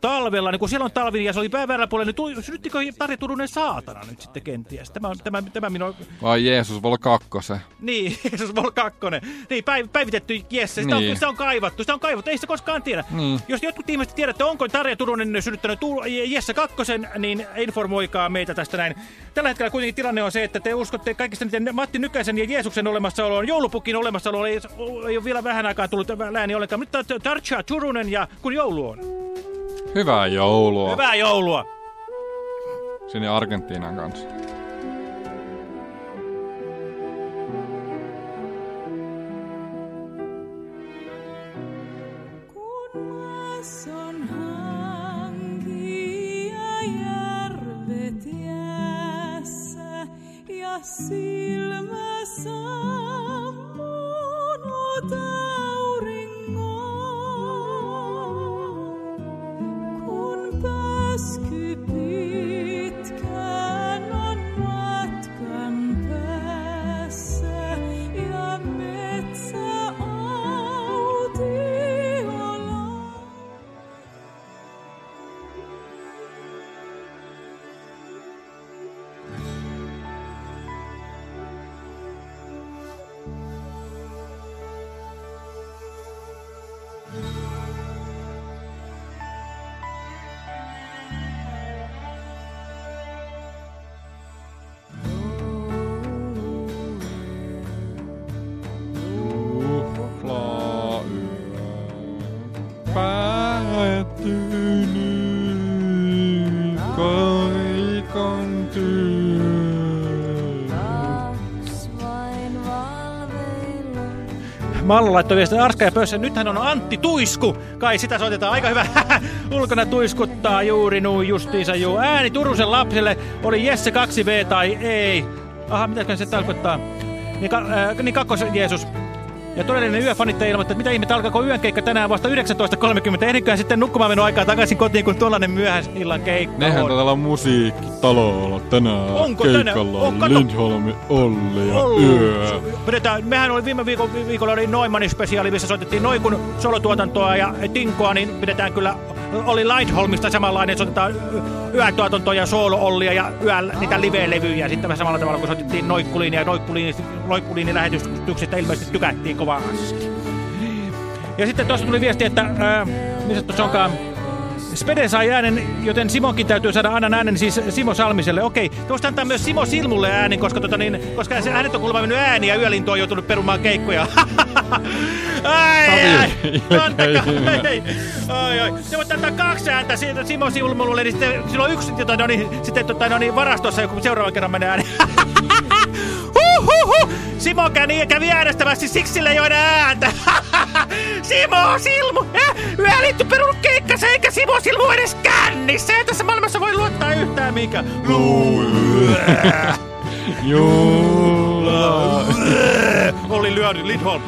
C: talvella, niin kun siellä on talvi ja se oli päivällä puolella, niin tuli, Tarja Turunen saatana nyt sitten kenties? Tämä, on- tämä, tämä minun...
B: Vai Jeesus Vol 2.
C: Niin, Jeesus Vol 2. Niin, päiv päivitetty Jesse. Sitä, on,
B: Niin.
C: sitä on kaivattu, sitä on kaivattu, ei sitä koskaan tiedä.
B: Niin.
C: Jos jotkut ihmiset tiedätte, onko Tarja Turunen synnyttänyt Jesse Kakkosen, niin informoikaa meitä tästä näin. Tällä hetkellä kuitenkin tilanne on se, että te uskotte kaikista niiden Matti Nykäsen ja Jeesuksen olemassaoloon. Joulupukin olemassaoloon ei, ei ole vielä vähän aikaa tullut lääni ollenkaan. Nyt Tarja Turunen ja kun joulu on.
B: Hyvää joulua.
C: Hyvää joulua!
B: Sinne Argentiinan kanssa.
M: on hanki ja järvet jäässä ja silmä sammunut
C: Mallu laittoi viestin Arska ja Pössä. Nythän on Antti Tuisku. Kai sitä soitetaan aika hyvä. Ulkona tuiskuttaa juuri nuu justiinsa juu. Ääni Turusen lapselle oli Jesse 2V tai ei. Aha, mitä se tarkoittaa? Niin, ka äh, niin kakkos Jeesus. Ja todellinen yöfanittaja ilmoitti, että mitä ihmettä alkaako yön keikka tänään vasta 19.30. Ehdiköhän sitten nukkumaan mennä aikaa takaisin kotiin, kun tuollainen myöhäisillan keikka
B: Nehän
C: on.
B: täällä musiikkitalolla tänään
C: Onko tänään?
B: keikalla
C: On, kato.
B: Lindholmi, Olli ja. Yö.
C: Pidetään, mehän oli viime viikon, viikolla oli Noimanin spesiaali, missä soitettiin Noikun solotuotantoa ja Tinkoa, niin pidetään kyllä oli Lightholmista samanlainen, soitetaan yötuotantoa ja soolo-ollia ja yö, niitä live-levyjä sitten vähän samalla tavalla, kun soitettiin Noikkuliinia ja Noikkuliini lähetyksistä ilmeisesti tykättiin kovasti. Ja sitten tuossa tuli viesti, että ää, missä tuossa onkaan, Spede sai äänen, joten Simonkin täytyy saada annan äänen siis Simo Salmiselle. Okei, tuosta antaa myös Simo Silmulle äänen, koska, tota niin, koska se äänet on kuulemma mennyt ääni ja Yölintu on joutunut perumaan keikkoja. ai, ai, ei, ai, ai. Se voit antaa kaksi ääntä siitä Simo Silmulle, niin sitten sillä on yksi tota, no niin, sitten, tota, no niin, varastossa, joku seuraavan kerran menee ääni. Huhhuhu! Simo kävi, kävi äänestämässä, siksi sillä ei ole ääntä. Simo Silmu! Eh, Yöliitty perunut keikkansa, eikä Simo Silmu edes kännissä. Ei tässä maailmassa voi luottaa yhtään mikä.
B: Juula.
C: Olli lyönyt Lindholm.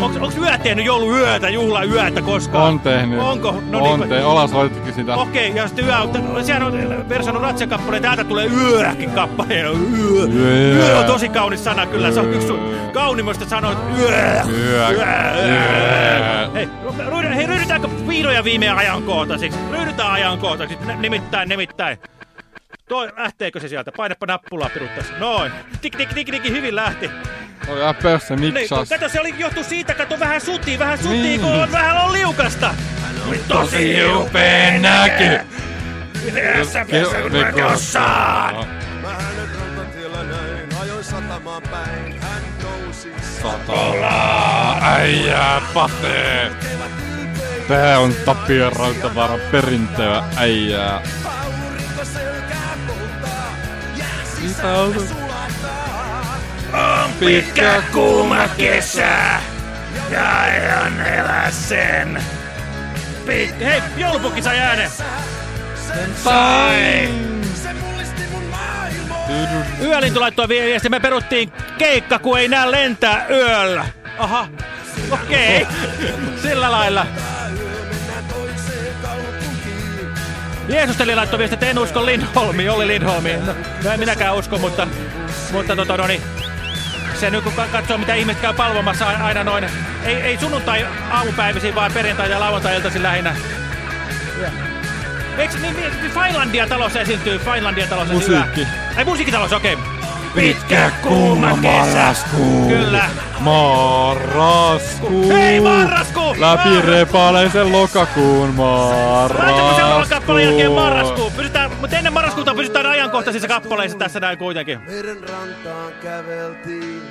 C: Onks yö tehnyt jouluyötä, juhlayötä koskaan?
B: On tehnyt.
C: Onko? No
B: on
C: niin,
B: tehnyt. Ollaan soitettukin sitä.
C: Okei, ja sitten yö, sehän on Versan Ratsen kappale, täältä tulee yökin kappale. Yö.
B: Yö.
C: Yö on tosi kaunis sana kyllä, se on yksi sun kaunimmista sanoista. Yö.
B: Yö. Yö.
C: Ryhdy, hei, ryhdytäänkö vihdoin viimein ajankohtaisiksi? Ryhdytään ajankohtaisiksi, nimittäin, nimittäin. Toi, lähteekö se sieltä? Painapa nappulaa piruttais. Noin. Tik, tik, tik, tik, hyvin lähti.
B: Oli ihan pössä
C: Niin,
B: miksas.
C: kato, se oli johtu siitä, kato vähän sutii, vähän sutii,
B: Niin.
C: kun on vähän on liukasta. Oli
B: tosi upea näky.
C: Yhdessä
B: Ke-
C: pesän jossain.
P: Mä hänet rautatiellä näin, ajoin satamaan päin, hän nousi
B: Satola, äijää pate. Tää on Tapio Rautavaaran perintöä äijää. Mitä on?
C: On pitkä kuuma kesä, ja aion elää sen. Pit Hei, joulupukki sai äänen. Sai. Yölintu laittoi viesti, me peruttiin keikka, kun ei nää lentää yöllä. Aha, okei, okay. sillä lailla. Jeesusteli laittoi viesti, että en usko Lindholmi, oli Lindholmi. No, no en minäkään usko, mutta, mutta tota, no niin, se nyt kun ka- katsoo, mitä ihmiset käy palvomassa aina noin, ei, ei sunnuntai aamupäivisin, vaan perjantai- ja lauantai-iltaisin lähinnä. Ja. Eikö niin, niin Finlandia talossa esiintyy? Finlandia talossa
B: Musiikki.
C: Yö. Ai musiikkitalous, okei. Okay.
B: Pitkä kuuma marraskuu.
C: Kyllä.
B: Marraskuu.
C: Hei, marraskuu!
B: Läpi repaleisen lokakuun
C: seuraavan
B: marraskuu.
C: kappaleen jälkeen marraskuu. Pysytään, mutta ennen marraskuuta pysytään ajankohtaisissa kappaleissa tässä näin kuitenkin.
P: Meren rantaan käveltiin.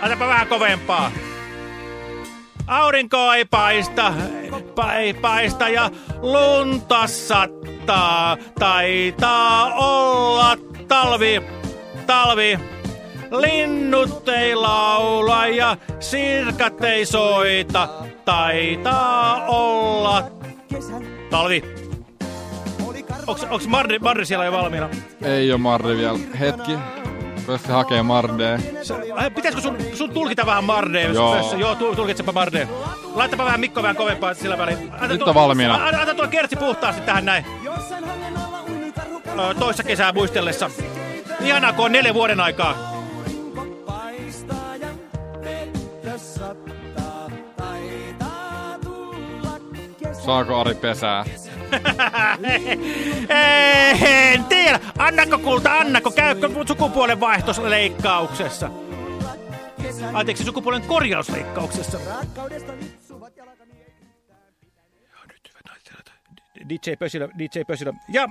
C: Laitapa vähän kovempaa. Aurinko ei paista, pa, ei paista ja lunta sattaa. Taitaa olla talvi, talvi. Linnut ei laula ja sirkat ei soita. Taitaa olla talvi. Onks Marri, Marri siellä jo valmiina?
B: Ei oo Marri vielä. Hetki. Pössi hakee Mardea.
C: Ai, Pitäisikö sun, sun tulkita vähän Mardeen?
B: Joo.
C: Joo, tu- tulkitsepa Mardeen. Laitapa vähän Mikko vähän kovempaa sillä väliin. Anta
B: Nyt
C: tuo-
B: on valmiina.
C: Anna, anna tuo kertsi puhtaasti tähän näin. Toissa kesää muistellessa. Ihanaa, kun on neljä vuoden aikaa.
B: Saako Ari pesää?
C: En tiedä. Annako kulta, annako, käykö sukupuolen vaihtosleikkauksessa? Anteeksi, sukupuolen korjausleikkauksessa. DJ Pösilö, DJ Pösilö. Ja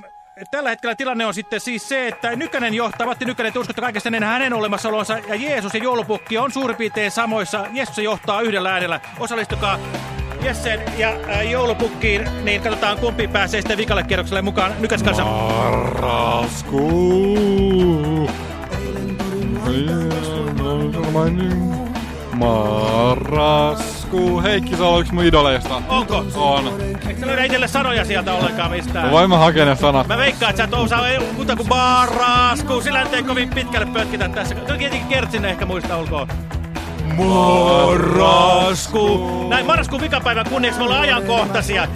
C: tällä hetkellä tilanne on sitten siis se, että Nykänen johtaa, Matti Nykänen, te uskotte kaikesta ennen hänen olemassaolonsa, ja Jeesus ja joulupukki on suurin piirtein samoissa. Jeesus johtaa yhdellä äänellä. Osallistukaa Jessen ja äh, joulupukkiin, niin katsotaan kumpi pääsee sitten vikalle kierrokselle mukaan. Nykäs kanssa.
B: Marraskuu. Marrasku. Heikki Salo on yksi mun idoleista.
C: Onko?
B: On.
C: Eikö sä löydä itselle sanoja sieltä ollenkaan mistään?
B: No voin mä hakea ne sanat.
C: Mä veikkaan, että sä et osaa muuta kuin marrasku. Sillä ei kovin pitkälle pötkitä tässä. Kyllä tietenkin Kertsin ehkä muista ulkoa. Marrasku. Näin marraskuun vikapäivän kunniaksi me ollaan ajankohtaisia.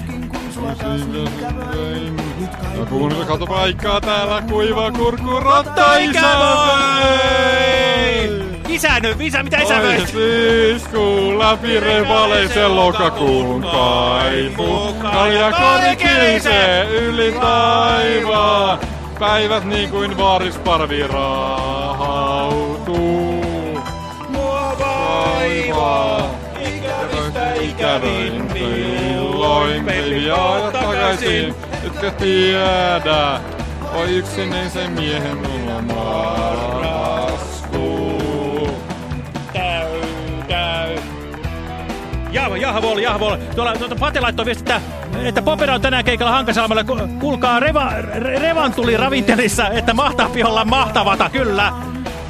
B: Ja kun se kato paikkaa täällä kuiva kurkku rotta
C: Ikä
B: isä
C: mitä isä
B: Oi
C: möi?
B: syyskuun läpi revaleisen lokakuun kaipu. Kalja kori kilisee yli taivaan. Päivät niin kuin varisparvi ikävistä ikävöin milloin ajat takaisin. Etkä tiedä, oi yksinäisen miehen mulla marraskuu.
C: Käy, käy. Jahvo, jahvol, jahvol. Tuolla tuota, Pate laittoi viesti, että, että Popera on tänään keikalla Hankasalmella. Ku- Kuulkaa Reva, Re, Revan tuli ravintelissa, että mahtaa olla mahtavata, kyllä.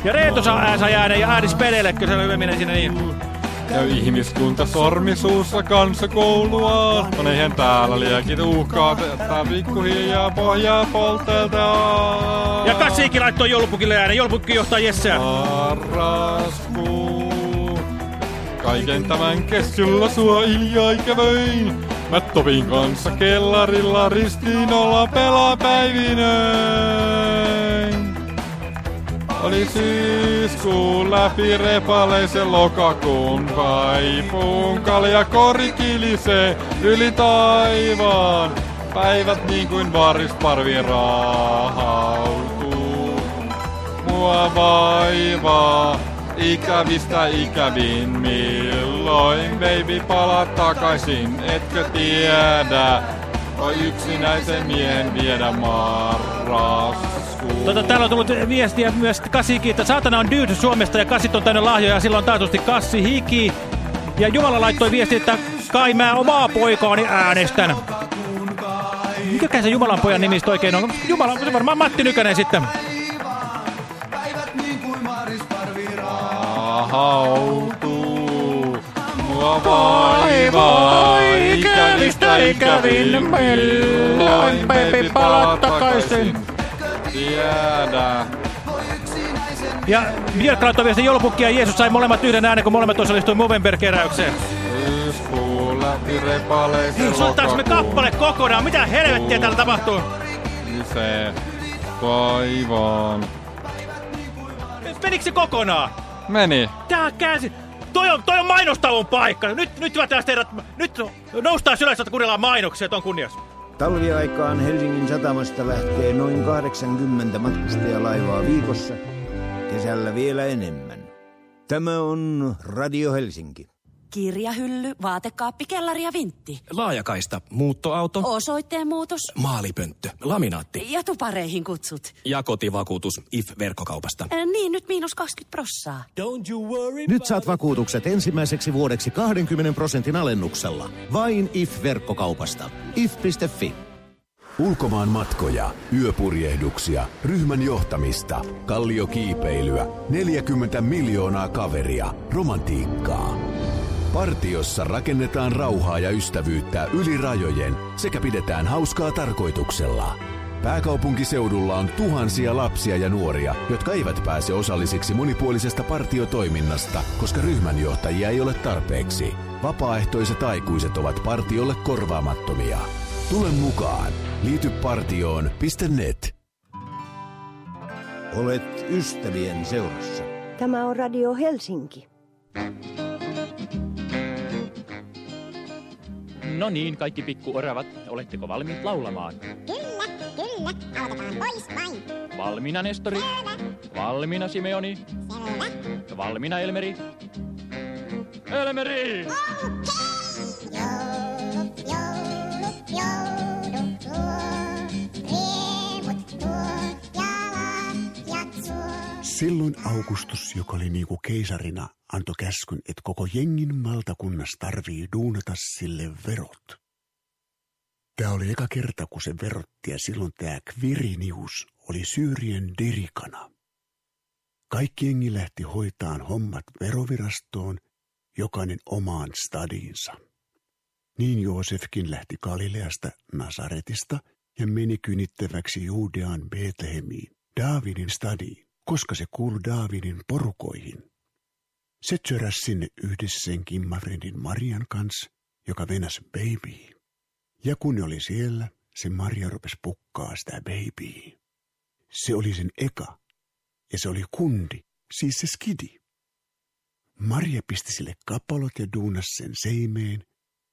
C: Ja Reetu saa saa äänen ja äänis peleille, kyllä se menee sinne niin.
B: Ja ihmiskunta sormisuussa kansakoulua. On eihän täällä liekit uhkaa, tää pikkuhiljaa pohjaa polteltaa.
C: Ja Kassiikin laittoi joulupukille äänen. Joulupukki johtaa Jesseä.
B: Marraskuu. Kaiken tämän keskellä sua iljaa ikävöin. Mä Topin kanssa kellarilla ristiinolla pelapäivinöin. Oli syyskuun läpi repaleisen lokakuun kaipuun. Kalja kori kilisee yli taivaan. Päivät niin kuin varisparvi rahautuu. Mua vaivaa ikävistä ikävin milloin. Baby palaa takaisin, etkö tiedä? Voi yksinäisen miehen viedä marraskuun.
C: Tota, täällä on tullut viestiä myös Kasikin, että saatana on dude Suomesta ja kassit on täynnä lahjoja ja silloin taatusti Kassi hiki. Ja Jumala laittoi viesti, että kai mä omaa poikaani äänestän. Mikä se Jumalan pojan nimistä oikein on? Jumala, se varmaan Matti Nykänen sitten.
B: Rahautuu. Mua vaivaa ikävistä ikävin milloin. Baby palaa takaisin. Tiedä.
C: Ja Björk laittoi viesti joulupukki ja Jeesus sai molemmat yhden äänen, kun molemmat osallistui Movember-keräykseen.
B: Repaleisen
C: Hei, soittaaks me kappale kokonaan? Mitä helvettiä täällä tapahtuu?
B: Se taivaan.
C: Menikö se kokonaan?
B: Meni.
C: Tää käsi... Toi on, toi on mainostauon paikka. Nyt, nyt hyvät tästä nyt noustaan ylös, että kuunnellaan mainoksia ton kunniassa.
Q: Talviaikaan Helsingin satamasta lähtee noin 80 matkustajalaivaa viikossa, kesällä vielä enemmän. Tämä on Radio Helsinki.
R: Kirjahylly, vaatekaappi, kellari ja vintti.
S: Laajakaista, muuttoauto,
R: Osoitteen muutos
S: maalipönttö, laminaatti
R: ja tupareihin kutsut.
S: ja kotivakuutus IF-verkkokaupasta.
R: Äh, niin, nyt miinus 20 prossaa.
T: Nyt saat vakuutukset ensimmäiseksi vuodeksi 20 prosentin alennuksella. Vain IF-verkkokaupasta. if.fi.
I: Ulkomaan matkoja, yöpurjehduksia, ryhmän johtamista, kalliokiipeilyä, 40 miljoonaa kaveria, romantiikkaa. Partiossa rakennetaan rauhaa ja ystävyyttä yli rajojen sekä pidetään hauskaa tarkoituksella. Pääkaupunkiseudulla on tuhansia lapsia ja nuoria, jotka eivät pääse osallisiksi monipuolisesta partiotoiminnasta, koska ryhmänjohtajia ei ole tarpeeksi. Vapaaehtoiset aikuiset ovat partiolle korvaamattomia. Tule mukaan. Liity partioon.net.
Q: Olet ystävien seurassa.
G: Tämä on Radio Helsinki.
U: No niin, kaikki pikkuoravat, oletteko valmiit laulamaan?
V: Kyllä, kyllä. Aloitetaan pois vain.
U: Valmiina Nestori? Valmiina Simeoni? Valmiina Elmeri? Elmeri!
F: Silloin Augustus, joka oli niinku keisarina, antoi käskyn, että koko jengin maltakunnas tarvii duunata sille verot. Tämä oli eka kerta, kun se verotti ja silloin tämä Quirinius oli Syyrien dirikana. Kaikki jengi lähti hoitaan hommat verovirastoon, jokainen omaan stadiinsa. Niin Joosefkin lähti Galileasta Nasaretista ja meni kynittäväksi Juudean Betlehemiin, Daavidin stadiin, koska se kuului Daavidin porukoihin. Se tjöräs sinne yhdessä sen Kimmafrendin Marian kanssa, joka venäs baby. Ja kun ne oli siellä, se Maria rupesi pukkaa sitä babyä. Se oli sen eka, ja se oli kundi, siis se skidi. Maria pisti sille kapalot ja duunas sen seimeen,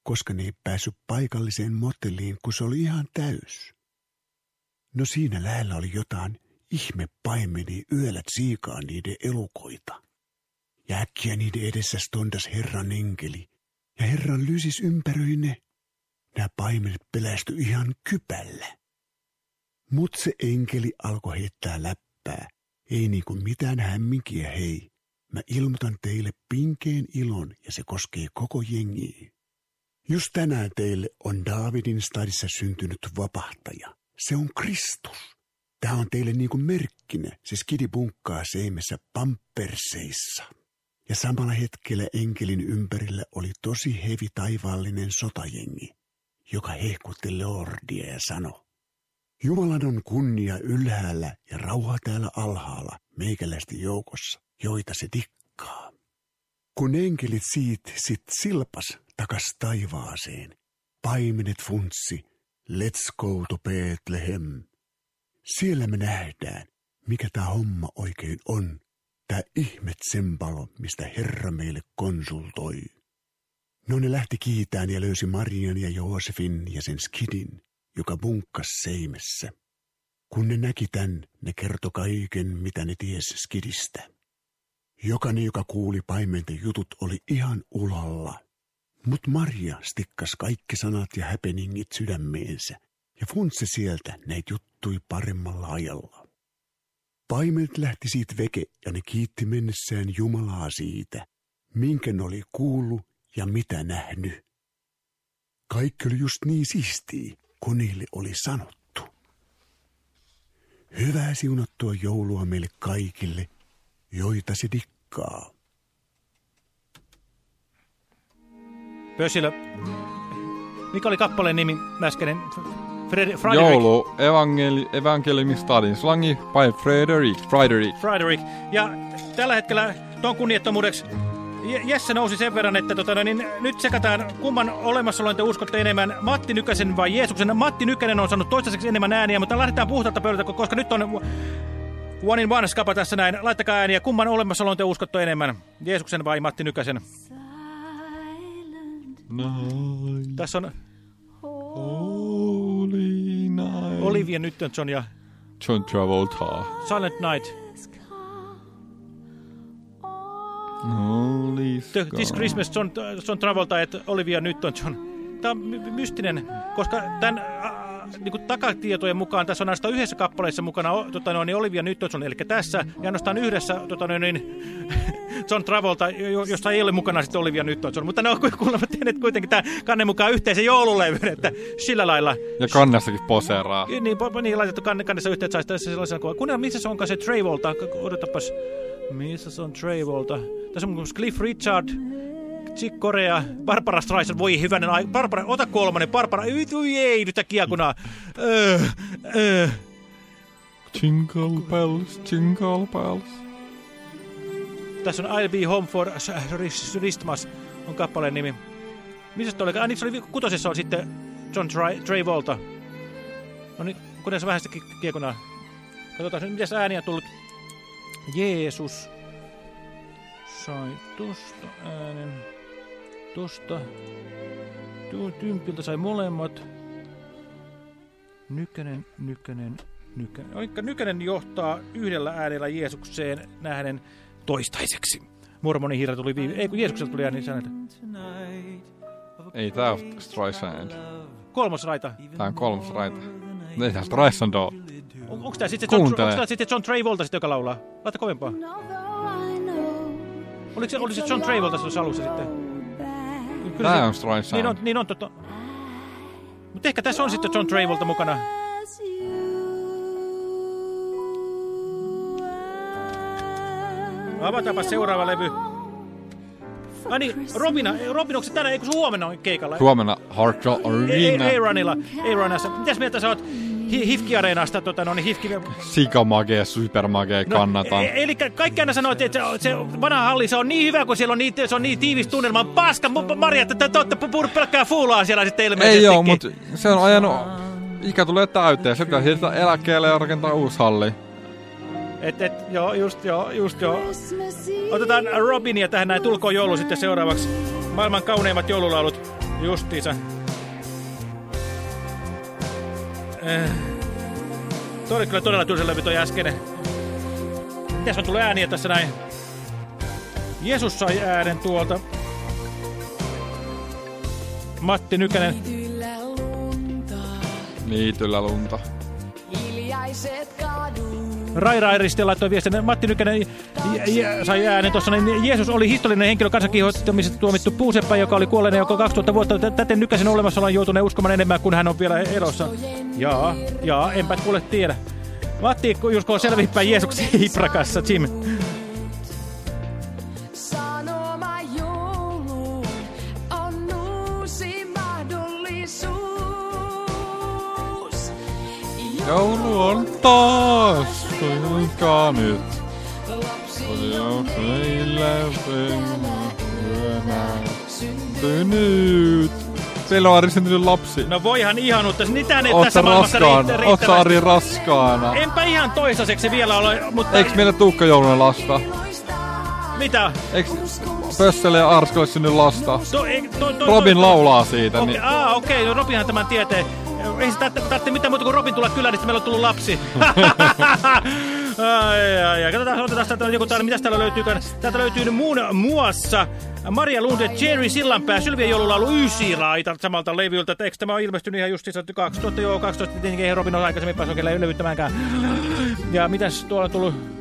F: koska ne ei päässyt paikalliseen motelliin, kun se oli ihan täys. No siinä lähellä oli jotain ihme paimeni yöllä tsiikaa niiden elukoita. Ja äkkiä niiden edessä stondas Herran enkeli, ja Herran lysis ympäröi ne. Nämä paimenet pelästy ihan kypällä. Mut se enkeli alkoi heittää läppää. Ei niinku mitään hämminkiä, hei. Mä ilmoitan teille pinkeen ilon ja se koskee koko jengiä. Just tänään teille on Daavidin stadissa syntynyt vapahtaja. Se on Kristus. Tämä on teille niinku merkkinä. Se skidi bunkkaa seimessä pamperseissa. Ja samalla hetkellä enkelin ympärillä oli tosi hevi taivaallinen sotajengi, joka hehkutti Lordia ja sanoi, Jumalan on kunnia ylhäällä ja rauha täällä alhaalla meikäläisten joukossa, joita se tikkaa. Kun enkelit siitä sit silpas takas taivaaseen, paimenet funtsi, let's go to Bethlehem. Siellä me nähdään, mikä tämä homma oikein on, tämä ihmet sempalo, mistä Herra meille konsultoi. No ne lähti kiitään ja löysi Marian ja Joosefin ja sen skidin, joka bunkkas seimessä. Kun ne näki tän, ne kertoi kaiken, mitä ne ties skidistä. Jokainen, joka kuuli paimenten jutut, oli ihan ulalla. Mut Maria stikkas kaikki sanat ja häpeningit sydämeensä ja funtsi sieltä näitä juttui paremmalla ajalla. Paimenet lähti siitä veke ja ne kiitti mennessään Jumalaa siitä, minkä ne oli kuullut ja mitä nähnyt. Kaikki oli just niin siistiä, kun niille oli sanottu. Hyvää siunattua joulua meille kaikille, joita se dikkaa.
C: Pössilö, mikä oli kappaleen nimi äskeinen? Fred, Frederick.
B: Joulu evankeli, evankeliumistadin slangi by Frederick. Frederick.
C: Frederick. Ja tällä hetkellä tuon kunniattomuudeksi Je- Jesse nousi sen verran, että tota, no, niin nyt sekataan kumman olemassaoloon te uskotte enemmän, Matti Nykäsen vai Jeesuksen. Matti Nykänen on saanut toistaiseksi enemmän ääniä, mutta lähdetään puhtaalta pöydältä, koska nyt on one in one skapa tässä näin. Laittakaa ääniä, kumman olemassaoloon te uskotte enemmän, Jeesuksen vai Matti Nykäsen. Tässä on
B: Holy night.
C: Olivia Newton-John ja
B: John Travolta.
C: Silent Night.
B: Holy
C: The, This Christmas John, John Travolta et Olivia Newton-John. Tämä on my- mystinen, koska tämän niin kuin takatietojen mukaan tässä on ainoastaan yhdessä kappaleessa mukana tota, no, niin Olivia Newton-John, eli tässä, ja ainoastaan yhdessä tota, no, niin, John Travolta, jo- josta ei ole mukana sitten Olivia Newton-John, mutta ne on ku- kuulemma tehneet kuitenkin tämän kannen mukaan yhteisen joululevyn, että sillä lailla.
B: Ja kannessakin poseeraa.
C: Niin, po- niin laitettu kanne, kannessa yhteen, että saisi tässä sellaisen kuvan. Kuunnella, missä se onkaan se Travolta? Odotapas. Missä se on Travolta? Tässä on Cliff Richard, Chick Corea, Barbara Streisand. Voi hyvänen ai. Barbara, ota kolmonen. Barbara, ei, ei, nyt kiakunaa. Öö, öö.
B: Jingle bells, jingle bells.
C: Tässä on I'll be home for Christmas on kappaleen nimi. Missä se oli? Ah, niin se oli kutosessa on sitten John Tra Travolta. No niin, kunnes vähän sitä ki- kiekunaa. Katsotaan nyt, mitäs ääniä on tullut. Jeesus sai tosta äänen. Tosta. Tympiltä sai molemmat. Nykänen, Nykänen, Nykänen. Oikka Nykänen johtaa yhdellä äänellä Jeesukseen nähden toistaiseksi. Mormonin hiira tuli viime... Ei kun Jeesukselta tuli ääni sanata.
B: Ei tää ole Streisand.
C: Kolmas raita.
B: Tää on kolmas raita. Ei tää Streisand oo.
C: On, onks tää sitten John, sitten John Travolta sitten, joka laulaa? Laita kovempaa. Oliko se, oliko se John Travolta tuossa alussa sitten? Kyllä se-
B: on Streisand.
C: Niin on, niin on totta. Mutta ehkä tässä on sitten John Travolta mukana. Avataanpa seuraava levy. Ani, Robina, Robin, onko se tänään, eikö se huomenna on keikalla?
B: Huomenna Rock Arena.
C: A-Runilla, A-Runassa. Mitäs mieltä sä oot Hi- Hifki-areenasta, tota, no niin Hifki...
B: Sikamage, supermage, kannatan.
C: E- eli kaikki aina sanoo, että se, se vanha halli, se on niin hyvä, kun siellä on niin, se on niin tiivis tunnelma. Paska, Marja, että te olette puhunut pelkkää fuulaa siellä sitten ilmeisesti.
B: Ei joo, mutta se on ajanut... Ikä tulee täyteen, se pitää siirtää eläkkeelle ja rakentaa uusi halli.
C: Et, et, joo, just joo, just joo. Otetaan Robinia tähän näin, tulkoon joulu sitten seuraavaksi. Maailman kauneimmat joululaulut, justiinsa. Eh. Toi oli kyllä todella tylsä levy toi äskeinen. Mitäs on tullut ääniä tässä näin? Jeesus sai äänen tuolta. Matti Nykänen.
B: Niityllä lunta.
M: Hiljaiset kadut.
C: Rai Rairisti laittoi viestin. Matti Nykänen sai äänen tuossa. Niin Jeesus oli historiallinen henkilö kansankiihoittamisesta tuomittu puuseppä, joka oli kuolleena joka 2000 vuotta. Tä- Täten Nykäsen olemassaolon joutuneen uskomaan enemmän kuin hän on vielä elossa. Jaa, jaa, enpä kuule tiedä. Matti Jusko on selvittää Jeesuksen hiprakassa, Jim.
B: Joulu on taas, kuinka nyt. Meille syntynyt. Teillä on Ari syntynyt lapsi.
C: No voihan ihanutta. Niitä ei
B: Oot
C: tässä
B: sä
C: maailmassa
B: raskaana?
C: riittävästi.
B: Ari raskaana?
C: Enpä ihan toistaiseksi vielä ole, mutta...
B: Eiks meillä Tuukka jouluna lasta?
C: Mitä?
B: Eiks Pösselle ja Arskalle synny lasta?
C: To, ei, to, to,
B: Robin
C: to,
B: laulaa siitä.
C: Okei,
B: Niin.
C: aa, okei, no Robinhan tämän tietää. Ei se tarvitse mitään muuta kuin Robin tulla kylään, niin meillä on tullut lapsi. ai, ai, ai. Katsotaan, otetaan täältä joku täällä. Mitäs täällä löytyy? Täältä löytyy muun muassa Maria Lunde, Jerry Sillanpää, Sylvia joululaulu Ysi Raita samalta levyltä. Eikö tämä on ilmestynyt ihan justiinsa 2000, joo, 12, tietenkin ei Robin ole aikaisemmin päässyt oikein levyttämäänkään. Ja mitäs tuolla on tullut?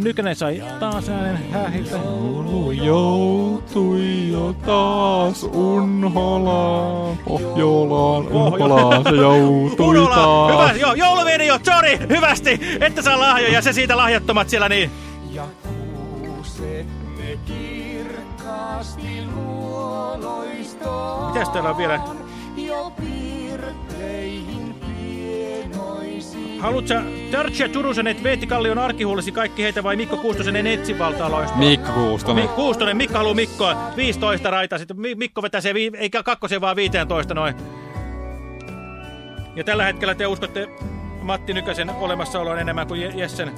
C: Nykänen sai taas äänen hähiltä.
B: Joulu joutui jo taas Unholaan. Pohjolaan, Unholaan se joutui taas.
C: hyvä, joo, jouluviini jo, sorry, hyvästi, että saa lahjoja, se siitä lahjattomat siellä niin.
M: Ja kuuset ne kirkkaasti luoloistoon.
C: Mitäs täällä on vielä? Haluatko Tarja Turusen, että Veetti Kallion arkihuolisi kaikki heitä vai Mikko Kuustosen en etsi valtaloista?
B: Mikko Kuustonen.
C: Mi Kuustonen, Mikko haluaa Mikkoa, 15 raita, sitten Mi Mikko vetää se, eikä kakkosen vaan 15 noin. Ja tällä hetkellä te uskotte Matti Nykäsen olemassaoloon enemmän kuin Je Jessen.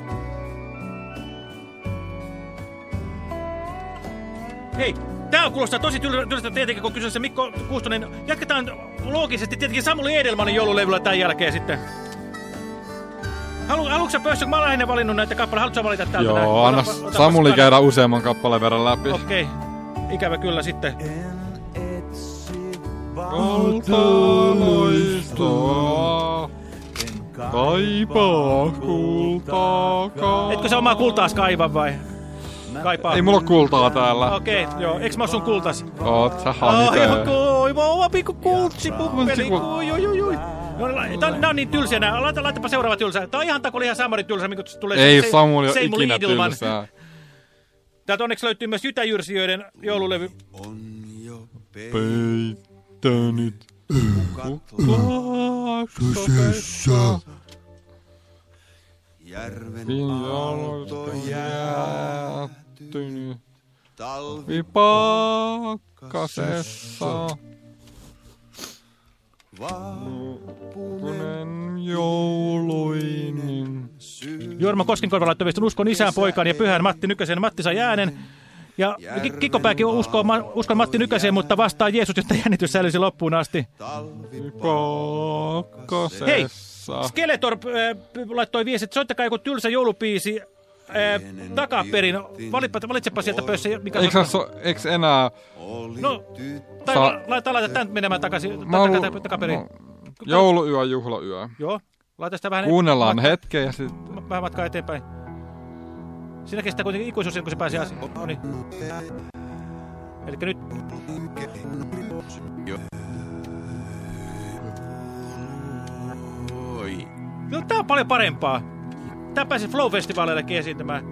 C: Hei, tää kuulostaa tosi tyl- tylsältä tietenkin, kun kyseessä Mikko Kuustonen. Jatketaan loogisesti tietenkin Samuli Edelmanin joululevyllä tämän jälkeen sitten. Halu, haluatko sä Pössö, kun mä olen lähinnä valinnut näitä kappaleita, haluatko sä valita täältä? näin?
B: Joo, anna
C: Otapa- otapas
B: Samuli käydä useamman kappaleen verran läpi.
C: Okei, ikävä kyllä sitten.
B: Kultaloistoa. Kaipaa kultaa.
C: Etkö sä omaa kultaas kaiva vai? Kaipaa.
B: Ei mulla kultaa täällä.
C: Okei, joo. Eiks mä oo sun kultas?
B: Oot sä
C: Ai,
B: hanite.
C: mä oma pikku kultsi puppeli. Oi, oi, oi, oi. No, la- tää, on- nää on niin tylsiä nää. Laita, laitapa seuraava tylsä. Tää on ihan takoli ihan Samari tylsä, mikä tulee
B: Ei
C: se-
B: Samuli ole ikinä
C: Idelman.
B: tylsää.
C: Täältä onneksi löytyy myös Jytäjyrsijöiden joululevy.
B: Peittänyt.
P: Kyseessä.
B: Jaloista jäättynyt. Talvipakkasessa. Vappunen jouluinen.
C: Jorma Koskenkorva laittoi viestin uskon isään, poikaan ja pyhän Matti Nykäsen. Matti sai äänen. Ja Ki- Kikkopääkin uskoo, uskon Matti Nykäseen, mutta vastaa Jeesus, jotta jännitys säilyisi loppuun asti. Hei, Skeletor äh, laittoi että soittakaa joku tylsä joulupiisi äh, takaperin. Valitsepa, valitsepa sieltä pössä, mikä
B: Eikö, so, eikö enää...
C: No, tai
B: Sa-
C: la, laita, laita tämän menemään takaisin,
B: Mä
C: ta,
B: haluan-
C: ta, ta, takaperin.
B: Jouluyö, juhlayö.
C: Joo, laita sitä vähän...
B: Kuunnellaan
C: mat-
B: hetken ja sitten...
C: Vähän matkaa eteenpäin. Siinä kestää kuitenkin ikuisuus, kuin se pääsee asiaan. No niin. Elikkä nyt... No, tää on paljon parempaa. Tää pääsi Flow-festivaaleillekin esiintymään.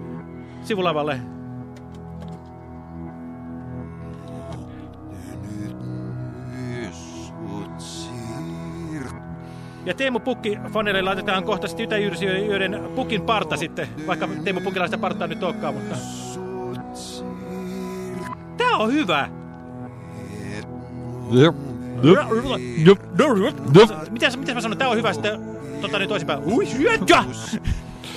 C: sivulavalle. Ja Teemu Pukki fanille laitetaan kohta ytäjyrsijöiden Pukin parta sitten, vaikka Teemu Pukilla sitä partaa nyt olekaan, mutta... Tää on hyvä! Miten, miten mä sanon, tää on hyvä sitten tota nyt toisinpäin. Ui, syötkä!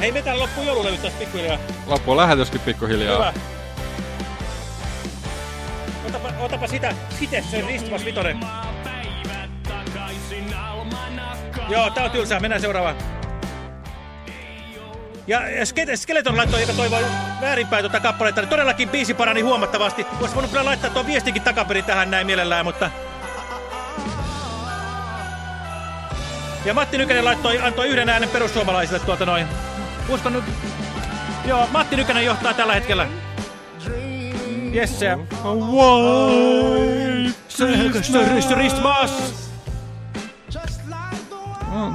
C: Hei, me täällä loppuu joululevyt tästä pikkuhiljaa.
B: Loppu on lähetyskin pikkuhiljaa.
C: Hyvä. Otapa, otapa sitä, sitä se Ristmas Vitonen. Joo, tää on tylsää, mennään seuraavaan. Ja, ja Ske- Skeleton laittoi, joka toivoi väärinpäin tuota kappaletta, niin todellakin biisi parani huomattavasti. Olisi voinut kyllä laittaa tuon viestinkin takaperin tähän näin mielellään, mutta... Ja Matti Nykänen laittoi, antoi yhden äänen perussuomalaisille tuota noin. Uskon nyt... Joo, Matti Nykänen johtaa tällä hetkellä. Yes, se... Rist, Ristmas!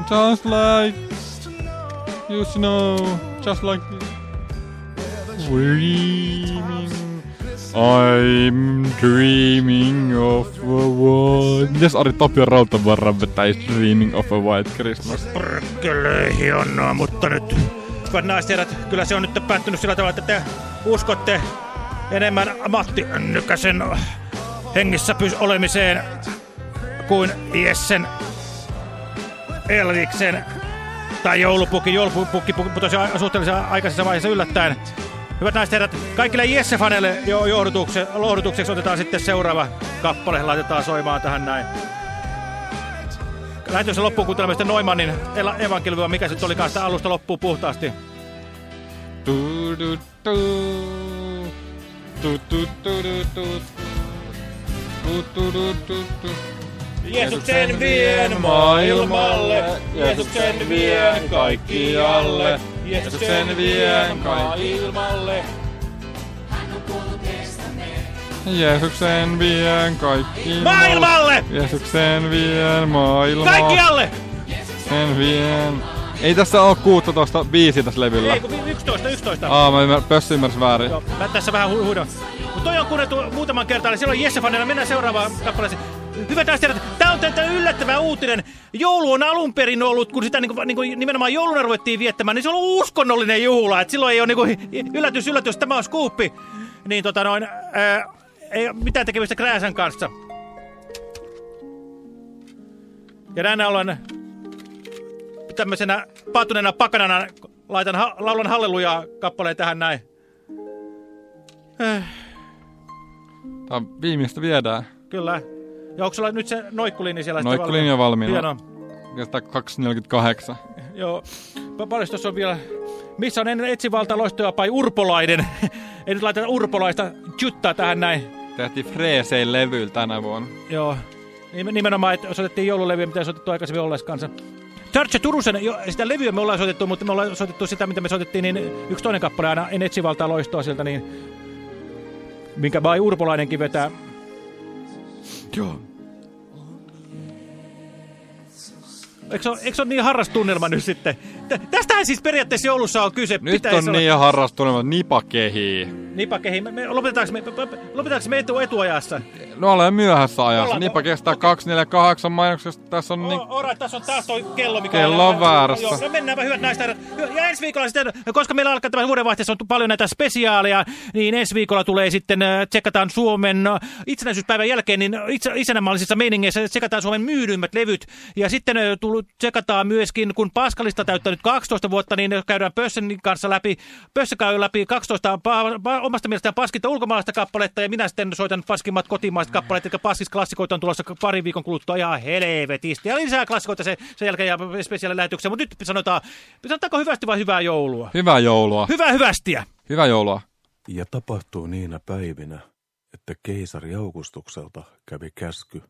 B: Just like you know, just like dreaming. I'm dreaming of a white... Mites Ari Tapio Rautavarran vetäisi Dreaming of a White Christmas?
C: Perkele, hienoa, mutta nyt... Hyvät herrat, kyllä se on nyt päättynyt sillä tavalla, että te uskotte enemmän Matti Nykäsen hengissä pys olemiseen kuin Jessen Elviksen tai joulupukki. Joulupukki pu- putosi suhteellisen aikaisessa vaiheessa yllättäen. Hyvät naiset herrat, kaikille Jesse-faneille jo lohdutukseksi otetaan sitten seuraava kappale. Laitetaan soimaan tähän näin. Lähetyksen loppuun kuuntelemme sitten Noimannin evankeliumia, mikä sitten olikaan sitä alusta loppuun puhtaasti.
B: Du, du, du.
C: Jeesuksen vien maailmalle, Jeesuksen vien kaikkialle, Jeesuksen vien maailmalle.
B: Hän on Jeesuksen vien kaikki
C: Maailmalle!
B: Jeesuksen vien maailmalle.
C: Kaikkialle!
B: Sen vien. Ei tässä oo 16 biisi tässä levyllä.
C: Ei, kun vi- 11, 11.
B: Aa, mä ymmär, Pössi ymmärsi väärin.
C: Joo, mä tässä vähän hu huidon. Mutta toi on kuunneltu muutaman kertaa, eli silloin Jesse Fanilla. Mennään seuraavaan kappaleeseen. Hyvät herrat, tää on tätä yllättävä uutinen. Joulu on alun perin ollut, kun sitä niinku, niinku nimenomaan jouluna ruvettiin viettämään, niin se on ollut uskonnollinen juhla. Et silloin ei ole niinku, yllätys, yllätys, tämä on skuuppi. Niin tota noin, ää, ei ole mitään tekemistä Krääsän kanssa. Ja näin ollen tämmöisenä paatuneena pakanana laitan ha laulan hallelujaa kappaleen tähän näin. Eh,
B: Tää on viimeistä viedään.
C: kyllä. Ja onko sulla nyt se noikkulinja siellä?
B: Noikkulinja on valmiina.
C: Hienoa.
B: Oikeastaan 248.
C: Joo. Pa- Paljon tuossa on vielä... Missä on ennen etsivalta loistoapai Urpolainen? Ei nyt laiteta Urpolaista juttaa tähän näin.
B: Tehtiin Freesein levyllä tänä vuonna.
C: Joo. Nim- Nimenomaan, että soitettiin joululevyä, mitä ei soitettu aikaisemmin olleessa kanssa. Tarja Turusen, jo, sitä levyä me ollaan soitettu, mutta me ollaan soitettu sitä, mitä me soitettiin, niin yksi toinen kappale aina en etsivaltaa loistoa sieltä, niin minkä vai Urpolainenkin vetää.
B: Joo.
C: Eikö se, ole, eikö se ole niin harras tunnelma nyt sitten? Tä- Tästähän siis periaatteessa joulussa on kyse.
B: Nyt
C: Pitäisi
B: on
C: olla-
B: niin harrastunut nipakehi.
C: Nipakehi. Me, me, lopetetaanko me, lopetetaanko me etu, etuajassa?
B: No olen myöhässä ajassa.
C: Ollaan-
B: Nipa kestää 248 mainoksesta. Tässä on niin...
C: Ora, tässä on taas toi kello, mikä
B: Kello on väärässä.
C: Joo, no mennäänpä hyvät naiset ja ensi viikolla sitten, koska meillä alkaa tämä vuodenvaihteessa on paljon näitä spesiaaleja, niin ensi viikolla tulee sitten, äh, tsekataan Suomen äh, itsenäisyyspäivän jälkeen, niin itse, isänmaallisissa meiningeissä tsekataan Suomen myydyimmät levyt. Ja sitten äh, tsekataan myöskin, kun Paskalista täyttää nyt 12 vuotta, niin käydään Pössenin kanssa läpi. Pössö käy läpi 12 pa, pa, omasta mielestään paskinta ulkomaalaista kappaletta, ja minä sitten soitan paskimmat kotimaiset kappaleet, eli paskisklassikoita on tulossa parin viikon kuluttua ihan helvetisti. Ja lisää klassikoita se, sen jälkeen ja spesiaalilähetyksiä, mutta nyt sanotaan, sanotaanko hyvästi vai hyvää joulua?
B: Hyvää joulua.
C: Hyvää hyvästiä!
B: Hyvää joulua.
A: Ja tapahtui niinä päivinä, että keisari Augustukselta kävi käsky,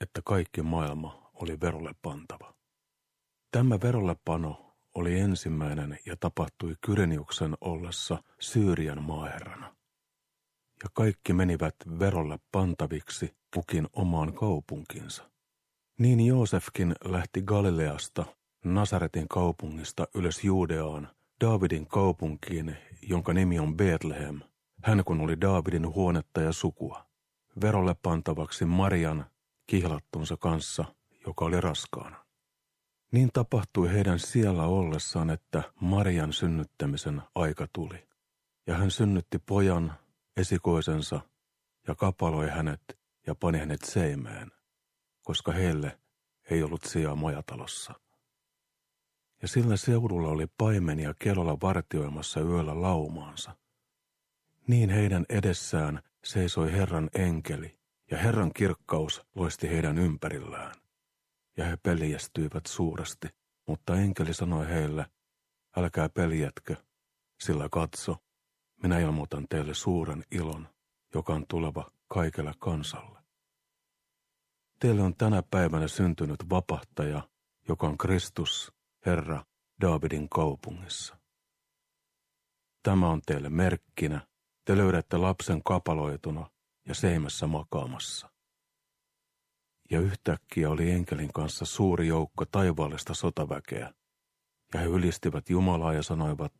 A: että kaikki maailma oli verolle pantava. Tämä verollepano oli ensimmäinen ja tapahtui Kyreniuksen ollessa Syyrian maaherrana. Ja kaikki menivät verolle pantaviksi kukin omaan kaupunkinsa. Niin Joosefkin lähti Galileasta, Nasaretin kaupungista ylös Juudeaan, Daavidin kaupunkiin, jonka nimi on Bethlehem, hän kun oli Daavidin huonetta ja sukua, verolle pantavaksi Marian kihlattunsa kanssa, joka oli raskaana. Niin tapahtui heidän siellä ollessaan, että Marian synnyttämisen aika tuli. Ja hän synnytti pojan, esikoisensa, ja kapaloi hänet ja pani hänet seimeen, koska heille ei ollut sijaa majatalossa. Ja sillä seudulla oli paimenia kellolla vartioimassa yöllä laumaansa. Niin heidän edessään seisoi Herran enkeli, ja Herran kirkkaus loisti heidän ympärillään. Ja he peljästyivät suuresti, mutta enkeli sanoi heille, älkää peljätkö, sillä katso, minä ilmoitan teille suuren ilon, joka on tuleva kaikelle kansalle. Teille on tänä päivänä syntynyt vapahtaja, joka on Kristus, Herra, Daavidin kaupungissa. Tämä on teille merkkinä, te löydätte lapsen kapaloituna ja seimässä makaamassa. Ja yhtäkkiä oli enkelin kanssa suuri joukko taivaallista sotaväkeä, ja he ylistivät Jumalaa ja sanoivat,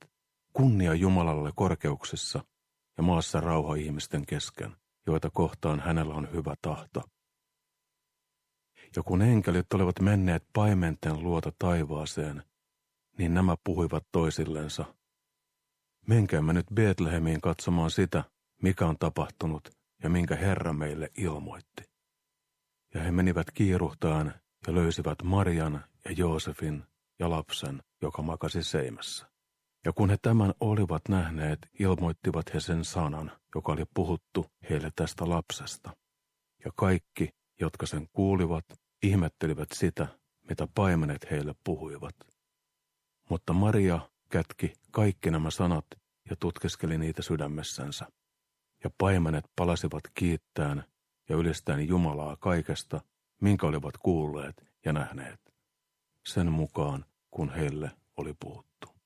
A: kunnia Jumalalle korkeuksissa ja maassa rauha ihmisten kesken, joita kohtaan hänellä on hyvä tahto. Ja kun enkelit olivat menneet paimenten luota taivaaseen, niin nämä puhuivat toisillensa. Menkäämme nyt Betlehemiin katsomaan sitä, mikä on tapahtunut ja minkä Herra meille ilmoitti. Ja he menivät kiiruhtaan ja löysivät Marian ja Joosefin ja lapsen, joka makasi seimässä. Ja kun he tämän olivat nähneet, ilmoittivat he sen sanan, joka oli puhuttu heille tästä lapsesta. Ja kaikki, jotka sen kuulivat, ihmettelivät sitä, mitä paimenet heille puhuivat. Mutta Maria kätki kaikki nämä sanat ja tutkiskeli niitä sydämessänsä. Ja paimenet palasivat kiittäen ja ylistäen Jumalaa kaikesta, minkä olivat kuulleet ja nähneet, sen mukaan kun heille oli puhuttu.